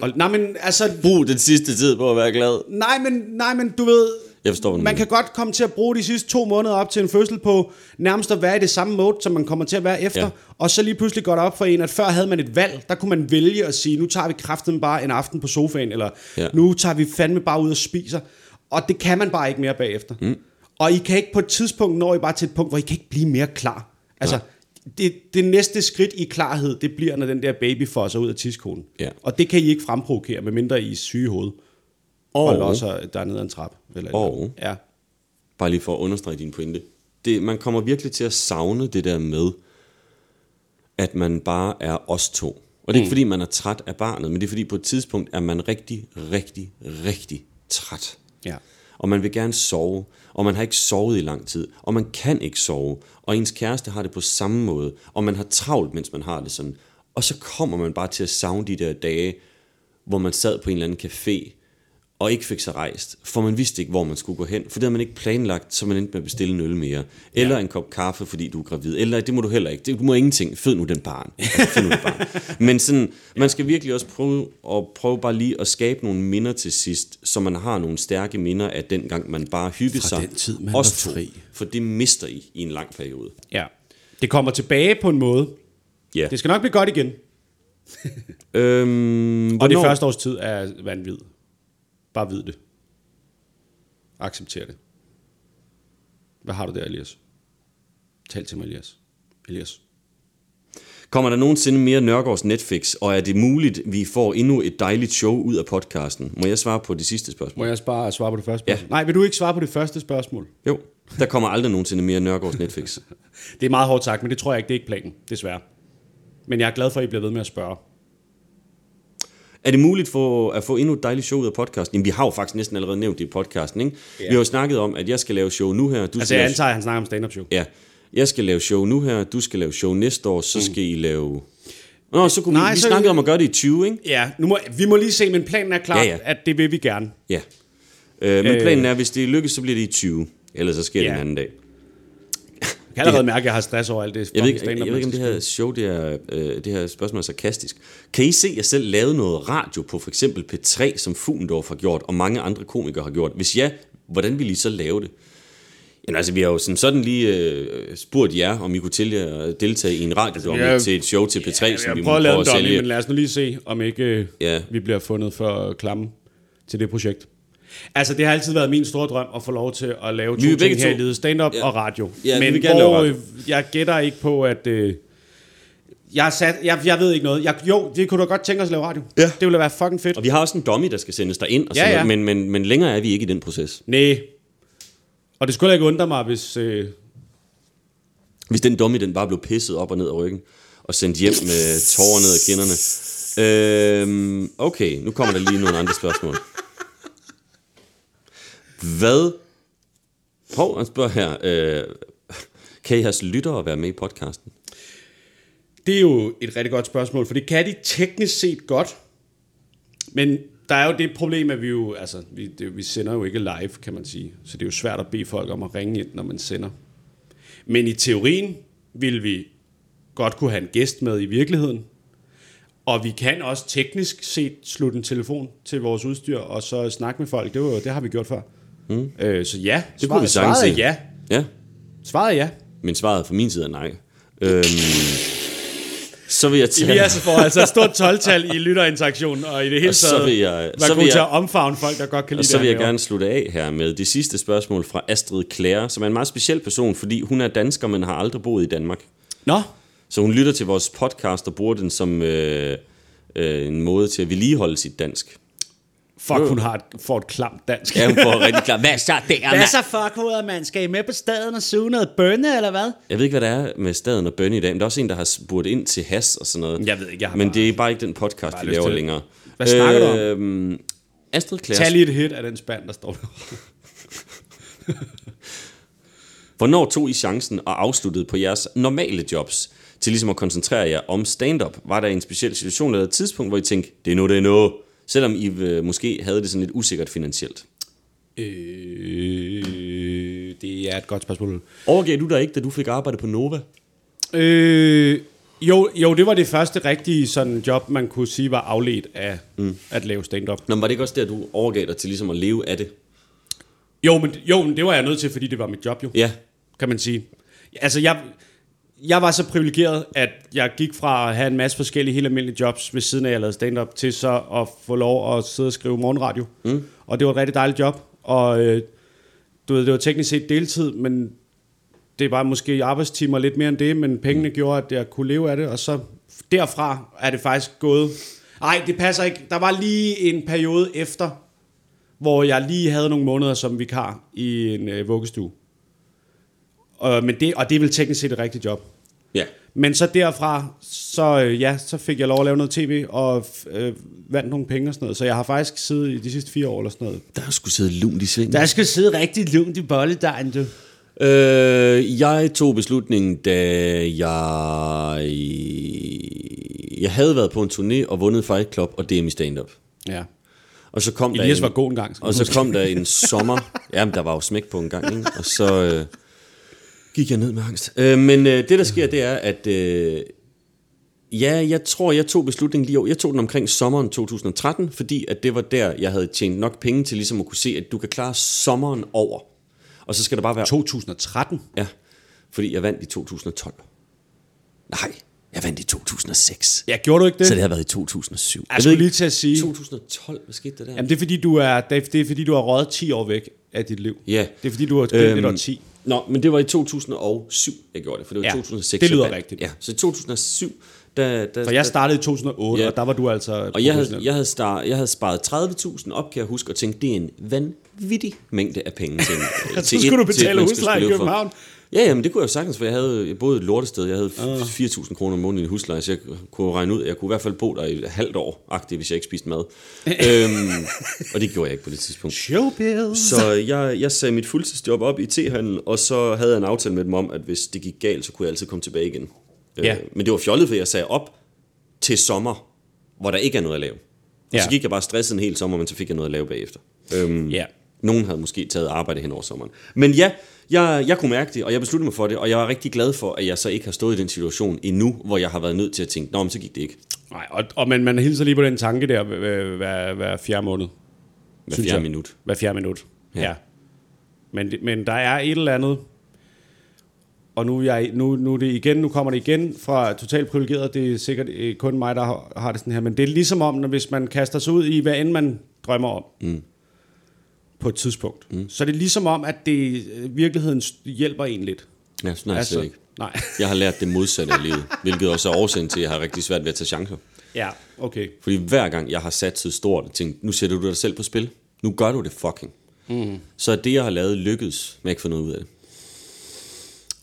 Og, nej, men altså... brug den sidste tid på at være glad. Nej, men, nej, men du ved, Jeg forstår, man kan godt komme til at bruge de sidste to måneder op til en fødsel på nærmest at være i det samme mode, som man kommer til at være efter. Ja. Og så lige pludselig går det op for en, at før havde man et valg. Der kunne man vælge at sige, nu tager vi kraften bare en aften på sofaen, eller Ja. nu tager vi fandme bare ud og spiser. Og det kan man bare ikke mere bagefter. Mm. Og I kan ikke på et tidspunkt nå I bare til et punkt, hvor I kan ikke blive mere klar. Altså, det, det næste skridt i klarhed, det bliver, når den der baby fosser ud af tidskonen. Ja. Og det kan I ikke fremprovokere, medmindre I er syge i hovedet. Og- Og, losser der ned ad en trap. Eller Og- eller. Ja. bare lige for at understrege din pointe. Det, man kommer virkelig til at savne det der med, at man bare er os to. Og det er ikke fordi, man er træt af barnet, men det er fordi, på et tidspunkt er man rigtig, rigtig, rigtig træt. Ja. Og man vil gerne sove, og man har ikke sovet i lang tid, og man kan ikke sove, og ens kæreste har det på samme måde, og man har travlt, mens man har det sådan. Og så kommer man bare til at savne de der dage, hvor man sad på en eller anden café, og ikke fik sig rejst, for man vidste ikke, hvor man skulle gå hen, for det havde man ikke planlagt, så man endte med at bestille en øl mere, eller ja. en kop kaffe, fordi du er gravid, eller det må du heller ikke, du må ingenting, fød nu den barn, altså, fød nu den barn. [laughs] Men sådan, man skal virkelig også prøve, at prøve bare lige at skabe nogle minder til sidst, så man har nogle stærke minder af den gang, man bare hyggede Fra sig, den tid, man Os var to, fri. for det mister I i en lang periode. ja. Det kommer tilbage på en måde. Ja. Det skal nok blive godt igen. Øhm, Og det første års tid er vanvid. Bare vid det. Accepter det. Hvad har du der, Elias? Tal til mig, Elias. Elias. Kommer der nogensinde mere Nørgaards Netflix, og er det muligt, vi får endnu et dejligt show ud af podcasten? Må jeg svare på det sidste spørgsmål? Må jeg bare svare på det første spørgsmål? Ja. Nej, vil du ikke svare på det første spørgsmål? Jo, der kommer aldrig nogensinde mere Nørgaards Netflix. [laughs] Det er meget hårdt sagt, men det tror jeg ikke, det er ikke planen, desværre. Men jeg er glad for, at I bliver ved med at spørge. Er det muligt for at få endnu et dejligt show ud af podcasten? Jamen, vi har jo faktisk næsten allerede nævnt det i podcasten, ikke? Ja. Vi har jo snakket om, at jeg skal lave show nu her. Du Altså, skal jeg antager, at han snakker om stand-up show. Ja, jeg skal lave show nu her, du skal lave show næste år, så skal I lave... Nå, så kunne Nej, vi, vi så- snakkede om at gøre det i 20, ikke? Ja, nu må, vi må lige se, men planen er klart, Ja, ja, at det vil vi gerne. Ja. Øh, men Øh. planen er, hvis det lykkes, så bliver det i 20. Ellers så sker det Ja. en anden dag. Jeg kan allerede mærke, at jeg har stress over alt det. Jeg ved, ikke, stand-up, jeg ved ikke, om det her show, det, er, øh, det her spørgsmål er sarkastisk. Kan I se jer selv lave noget radio på for eksempel P3, som Fugendorf har gjort, og mange andre komikere har gjort? Hvis ja, hvordan vil I så lave det? Jamen altså, vi har jo sådan, sådan lige øh, spurgt jer, om I kunne til at deltage i en radio Ja, til et show til P3, Ja, som vi jeg må at prøve at dummy, sælge. men lad os nu lige se, om ikke øh, Ja. vi bliver fundet for klamme til det projekt. Altså, det har altid været min store drøm at få lov til at lave Vi to ting her i livet. Stand-up Ja. og radio. Ja, vi men lave hvor, radio. øh, jeg gætter ikke på, at... Øh, jeg, er sat, jeg, jeg ved ikke noget. Jeg, jo, det kunne da godt tænke os at lave radio. Ja. Det ville være fucking fedt. Og vi har også en dummy, der skal sendes ind, og Ja, sådan ja. noget, men, men, men længere er vi ikke i den proces. Nej. Og det skulle ikke undre mig, hvis... Øh, Hvis den dummy, den bare blev pisset op og ned af ryggen, og sendt hjem med tårer ned ad kinderne. Øhm, okay, nu kommer der lige nogle andre spørgsmål. Hvad... Hov, han spørger her. Øh, kan I jeres lyttere være med i podcasten? Det er jo et rigtig godt spørgsmål, for det kan de teknisk set godt. Men der er jo det problem, at vi jo, altså, vi, det, vi sender jo ikke live, kan man sige. Så det er jo svært at bede folk om at ringe ind, når man sender. Men i teorien vil vi godt kunne have en gæst med i virkeligheden. Og vi kan også teknisk set slutte en telefon til vores udstyr, og så snakke med folk. Det, var, jo- det har vi gjort før. Mm. Øh, så ja, Det kunne vi svaret, sagtens svaret er ja. Ja, Svaret er ja. men svaret fra min side er nej. Øhm, så vil jeg tage... Vi altså får altså et stort 12-tal i lytterinteraktionen, og i det hele Og så taget vil jeg- så vil til jeg- at omfavne folk, der godt kan lide Og så vil jeg gerne slutte af her med det sidste spørgsmål fra Astrid Klære, som er en meget speciel person, fordi hun er dansker, men har aldrig boet i Danmark. Nå, Så hun lytter til vores podcast og bruger den som øh, øh, en måde til at vedligeholde sit dansk. Fuck, hun har et, får et klamt dansk. Ja, hun får [laughs] rigtig klart. Hvad så der, Hvad så fuckhoveder, man? Skal I med på staden og suge noget bønne, eller hvad? Jeg ved ikke, hvad der er med staden og bønne i dag, men der er også en, der har spurgt ind til has og sådan noget. Jeg ved ikke, jeg har Men bare- det er bare ikke den podcast, vi laver længere. Hvad snakker du om? Øhm, Astrid Klære. Tag lige et hit af den spand, der står der. [laughs] Hvornår tog I chancen og afsluttede på jeres normale jobs til ligesom at koncentrere jer om stand-up? Var der en speciel situation eller et tidspunkt, hvor I tænkte, det er nu, det er nu, selvom I øh, måske havde det sådan lidt usikkert finansielt? Øh, det er et godt spørgsmål. Overgav du dig ikke, da du fik arbejde på Nova? Øh, jo, jo, det var det første rigtige sådan job, man kunne sige var afledt af mm. at lave stand-up. Nå, men var det ikke også der, du overgav dig til ligesom at leve af det? Jo, men, jo, men det var jeg nødt til, fordi det var mit job jo. Ja. kan man sige. Altså, jeg, jeg var så privilegeret, at jeg gik fra at have en masse forskellige helt almindelige jobs ved siden af, jeg lavede stand-up, til så at få lov at sidde og skrive morgenradio. Mm. Og det var et rigtig dejligt job. Og øh, du ved, det var teknisk set deltid, men det var måske arbejdstimer lidt mere end det, men pengene mm. gjorde, at jeg kunne leve af det, og så derfra er det faktisk gået... Nej, det passer ikke. Der var lige en periode efter, hvor jeg lige havde nogle måneder som vikar i en øh, vuggestue. Og, men det, og det er vel teknisk set et rigtigt job. Ja. Men så derfra, så, øh, ja, så fik jeg lov at lave noget tv, og øh, vandt nogle penge og sådan noget. Så jeg har faktisk siddet i de sidste fire år eller sådan noget. Der skulle sidde lunt i svingen. Der skal sidde rigtig lunt i bolledejen, du. Øh, jeg tog beslutningen, da jeg, jeg havde været på en turné og vundet Fight Club og DM i stand-up. Ja. Og så kom Elias der var god en gang, Og så kom der en sommer. [laughs] Jamen, der var jo smæk på en gang, ikke? Og så øh, gik jeg ned med angst. Øh, men øh, det, der sker, det er, at... Øh, ja, jeg tror, jeg tog beslutningen lige over. Jeg tog den omkring sommeren 2013, fordi at det var der, jeg havde tjent nok penge til ligesom at kunne se, at du kan klare sommeren over. Og så skal der bare være... 2013? Ja, fordi jeg vandt i 2012. Nej, jeg vandt i 2006. Ja, gjorde du ikke det? Så det har været i 2007. Jeg skulle lige til at sige... 2012, hvad skete der der? Jamen, det er fordi, du er, det er, det er, fordi, du har røget 10 år væk af dit liv. Ja. Det er fordi, du har glemt øhm, et år 10. Nå, men det var i 2007, jeg gjorde det, for det var Ja, i 2006. det lyder jeg rigtigt. Ja, så i 2007, Da, da, For jeg startede i 2008, Ja. og der var du altså Og jeg havde, jeg, havde star, jeg havde sparet 30.000 op, kan jeg huske, og tænkte, det er en vanvittig mængde af penge til, [laughs] Så til skulle et- du betale husleje i spille for. Ja, jamen det kunne jeg jo sagtens, for jeg, havde, jeg boede et lortested. Jeg havde 4.000 kroner om måneden i husleje, så jeg kunne regne ud, jeg kunne i hvert fald bo der i et halvt år, agtigt, hvis jeg ikke spiste mad. [laughs] øhm, og det gjorde jeg ikke på det tidspunkt. Showbiz. Så jeg, jeg sagde mit fuldtidsjob op i tehandel, og så havde jeg en aftale med dem om, at hvis det gik galt, så kunne jeg altid komme tilbage igen. Ja. Øh, men det var fjollet, for jeg sagde op til sommer, hvor der ikke er noget at lave. Og Ja. så gik jeg bare stresset en hel sommer, men så fik jeg noget at lave bagefter. Øhm, Ja. Nogen havde måske taget arbejde hen over sommeren. Men ja, jeg, jeg kunne mærke det, og jeg besluttede mig for det, og jeg var rigtig glad for, at jeg så ikke har stået i den situation endnu, hvor jeg har været nødt til at tænke, nå, men så gik det ikke. Nej, og, og man, man hilser lige på den tanke der hver, hver, hver fjerde måned. Hver fjerde jeg. minut. Hver fjerde minut, ja. Ja. Men, men der er et eller andet, og nu, jeg, nu, nu, det igen, nu kommer det igen fra totalt privilegeret, det er sikkert øh, kun mig, der har, har det sådan her, men det er ligesom om, når hvis man kaster sig ud i, hvad end man drømmer om, mm. På et tidspunkt, mm. så er det ligesom om, at det øh, virkeligheden hjælper en lidt. Ja, sådan er altså, slet ikke. Nej. Jeg har lært det modsatte af livet, [laughs] hvilket også er årsagen til, at jeg har rigtig svært ved at tage chancer. Ja, okay. Fordi hver gang jeg har sat sig stort og tænkt, nu sætter du dig selv på spil, nu gør du det fucking. Mm. Så er det, jeg har lavet, lykkedes med at ikke få noget ud af det.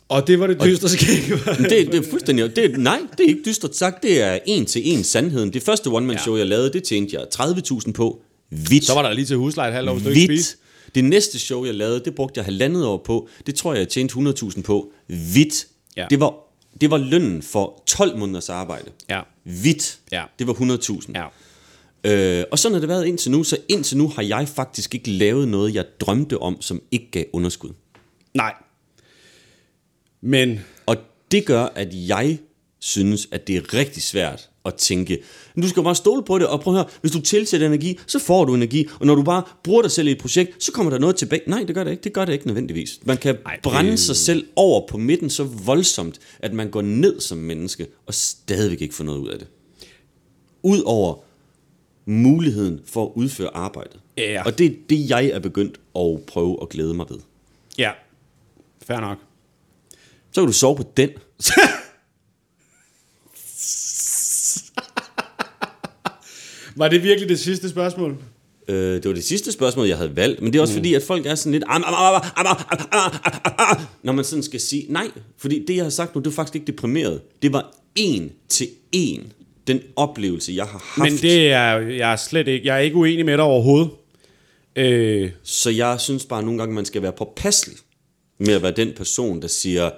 Og det var det dystre skæg. Det, det er fuldstændig... Det, er- nej, det er ikke dystert sagt. Det er en til en sandheden. Det første one-man-show, jeg lavede, det tjente jeg 30.000 på. Hvidt. Så var der lige til husleje et halvt år, hvis du ikke spiste. Det næste show, jeg lavede, det brugte jeg halvandet år på. Det tror jeg, jeg tjente 100.000 på. Hvidt. Ja. Det, var, det var lønnen for 12 måneders arbejde. Ja. Hvidt. Ja. Det var 100.000. Ja. Øh, og sådan har det været indtil nu. Så indtil nu har jeg faktisk ikke lavet noget, jeg drømte om, som ikke gav underskud. Nej. Men Og det gør, at jeg synes, at det er rigtig svært at tænke, "Men du skal bare stole på det, og prøv at høre, hvis du tilsætter energi, så får du energi, og når du bare bruger dig selv i et projekt, så kommer der noget tilbage. Nej, det gør det ikke. Det gør det ikke nødvendigvis. Man kan Ej, brænde sig selv over på midten så voldsomt, at man går ned som menneske, og stadigvæk ikke får noget ud af det. Udover muligheden for at udføre arbejdet. Ja. Og det er det, jeg er begyndt at prøve at glæde mig ved. ja, fair nok. Så kan du sove på den. [laughs] Var det virkelig det sidste spørgsmål? Øh, det var det sidste spørgsmål, jeg havde valgt, men det er også mm. fordi, at folk er sådan lidt... "Am, am, am, am, am, am, am, am, am, am", Når man sådan skal sige nej, fordi det, jeg har sagt nu, det er faktisk ikke deprimeret. Det var en til en, den oplevelse, jeg har haft. Men det er jeg er slet ikke. Jeg er ikke uenig med dig overhovedet. Øh, Så jeg synes bare nogle gange, man skal være påpasselig med at være den person, der siger,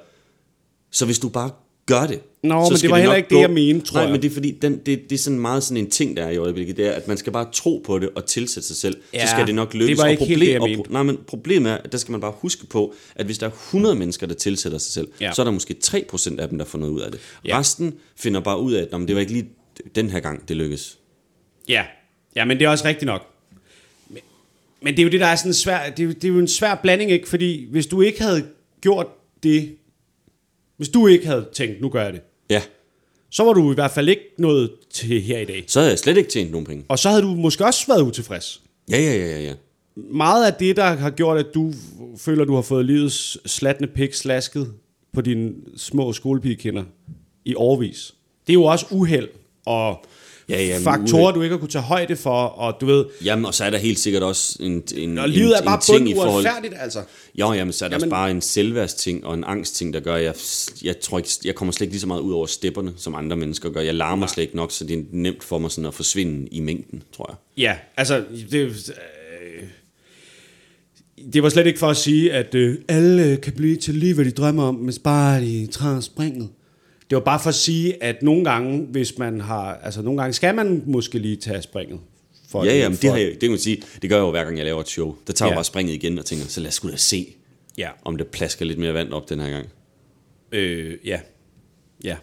så hvis du bare gør det, Nå, så men det var heller nok ikke det, jeg mente, tror Nej, jeg. men det er fordi, den, det, det er sådan meget sådan en ting, der er i øjeblikket, det er, at man skal bare tro på det og tilsætte sig selv, Ja, så skal det nok det lykkes. var Og ikke helt det, jeg mente. Nej, men problemet er, at der skal man bare huske på, at hvis der er 100 mennesker, der tilsætter sig selv, Ja. så er der måske 3% af dem, der får noget ud af det. Ja. Resten finder bare ud af, at "Nå, men det var ikke lige den her gang, det lykkes. ja. ja, men det er også rigtigt nok. Men, men det er jo det, der er sådan svær, det er, jo- det er jo en svær blanding, ikke? Fordi hvis du ikke havde gjort det, hvis du ikke havde tænkt, nu gør jeg det, Ja, så var du i hvert fald ikke nået til her i dag. så havde jeg slet ikke tjent nogen penge. Og så havde du måske også været utilfreds. Ja, ja, ja, ja, ja. Meget af det, der har gjort, at du føler, du har fået livets slatne pik slasket på dine små skolepigekinder i årvis. Det er jo også uheld og Ja, ja, faktorer, uheld. du ikke har kunne tage højde for, og du ved, Jamen, og så er der helt sikkert også en, en, og en, livet er en bare ting i forhold... altså. Jo, jamen, så er der Jamen- bare en selvværdsting og en angstting, der gør, at jeg, jeg tror ikke, jeg kommer slet ikke lige så meget ud over stepperne, som andre mennesker gør. Jeg larmer slet ikke nok, så det er nemt for mig sådan at forsvinde i mængden, tror jeg. Ja, altså, det, øh, det var slet ikke for at sige, at øh, alle kan blive til lige, hvad de drømmer om, hvis bare de træder springet. Det var bare for at sige, at nogle gange, hvis man har, altså nogle gange skal man måske lige tage springet. For Ja, jamen, for, det, har jeg, det kan man sige, det gør jeg jo hver gang jeg laver et show. Der tager jeg Ja. bare springet igen og tænker, så lad os sgu da se, Ja, om det plasker lidt mere vand op den her gang. øh, ja, ja.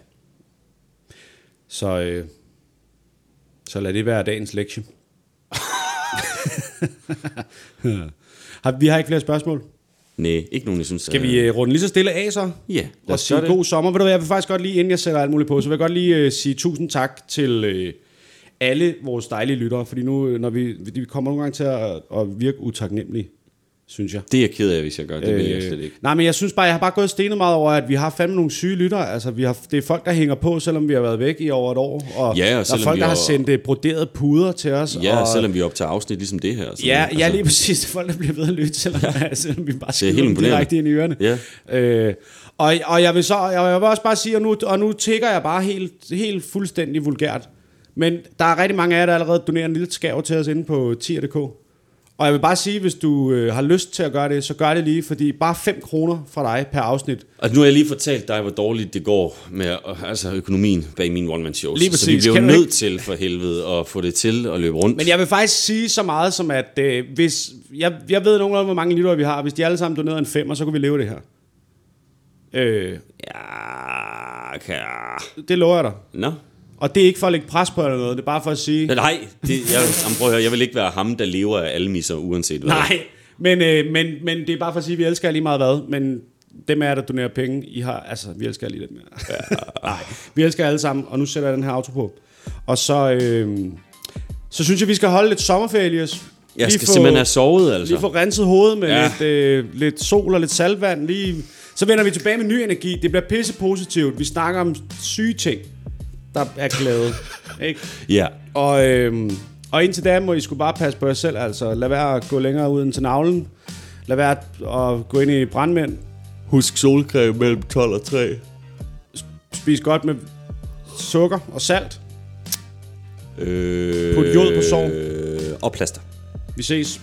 Så, øh, så lad det være dagens lektie. [laughs] [laughs] vi har ikke flere spørgsmål. Nej, ikke nogen, jeg synes... Skal vi øh, runde lige så stille af så? Ja, lad og sige god sommer. Ved du hvad, jeg vil faktisk godt lige, inden jeg sætter alt muligt på, så vil jeg godt lige øh, sige tusind tak til øh, alle vores dejlige lyttere, fordi nu, når vi, vi kommer nogle gange til at, at virke utaknemmelige. Synes jeg. Det er jeg ked af, hvis jeg gør. Det vil jeg slet ikke. Nej, men jeg synes bare, jeg har bare gået stenet meget over, at vi har fandme nogle syge lyttere. Altså, vi har, det er folk, der hænger på, selvom vi har været væk i over et år. Og Ja, og der er folk, der har har- sendt øh, broderede puder til os. Ja, og, selvom vi optager afsnit ligesom det her. Sådan, Ja, ja, lige præcis. [laughs] Folk, der bliver ved at lytte, selvom, [laughs] selvom vi bare er helt dem direkte ind i ørerne. Ja. Øh, og, og jeg vil så, jeg vil også bare sige, og nu, og nu tigger jeg bare helt, helt fuldstændig vulgært. Men der er rigtig mange af jer, der allerede donerer en lille skæv til os inde på tier.dk. Og jeg vil bare sige, hvis du øh, har lyst til at gøre det, så gør det lige, fordi bare 5 kroner fra dig per afsnit. Og nu har jeg lige fortalt dig, hvor dårligt det går med altså økonomien bag min one-man-shows. Lige Så vi bliver jo nødt ikke- til for helvede at få det til at løbe rundt. Men jeg vil faktisk sige så meget som, at øh, hvis... Jeg, jeg ved nogenlunde, hvor mange lyttere vi har. Hvis de alle sammen donerede en femmer, så kunne vi leve det her. Øh, Ja, kan det lover jeg dig. Nå. Og det er ikke for at lægge pres på eller noget, det er bare for at sige... Nej, det, jeg, jamen, prøv at høre, jeg vil ikke være ham, der lever af almisser, uanset hvad. Nej, men, øh, men, men det er bare for at sige, at vi elsker lige meget hvad, men dem af jer, der donerer penge, I har, altså, vi elsker lige lidt mere. Ja. [laughs] Nej, vi elsker alle sammen, og nu sætter jeg den her auto på. Og så, øh, så synes jeg, vi skal holde lidt sommerferie. Jeg skal simpelthen have sovet, altså. Lige få renset hovedet med. Ja. lidt, øh, lidt sol og lidt saltvand. Lige, så vender vi tilbage med ny energi. Det bliver pisse positivt. Vi snakker om syge ting, der er glade. ikke? Ja. Og, øhm, og indtil da må I skulle bare passe på jer selv. Altså, lad være at gå længere ud end til navlen. Lad være at gå ind i brandmænd. Husk solcreme mellem 12 og 3. Spis godt med sukker og salt. Øh, Put jod på sår. Øh, og plaster. Vi ses.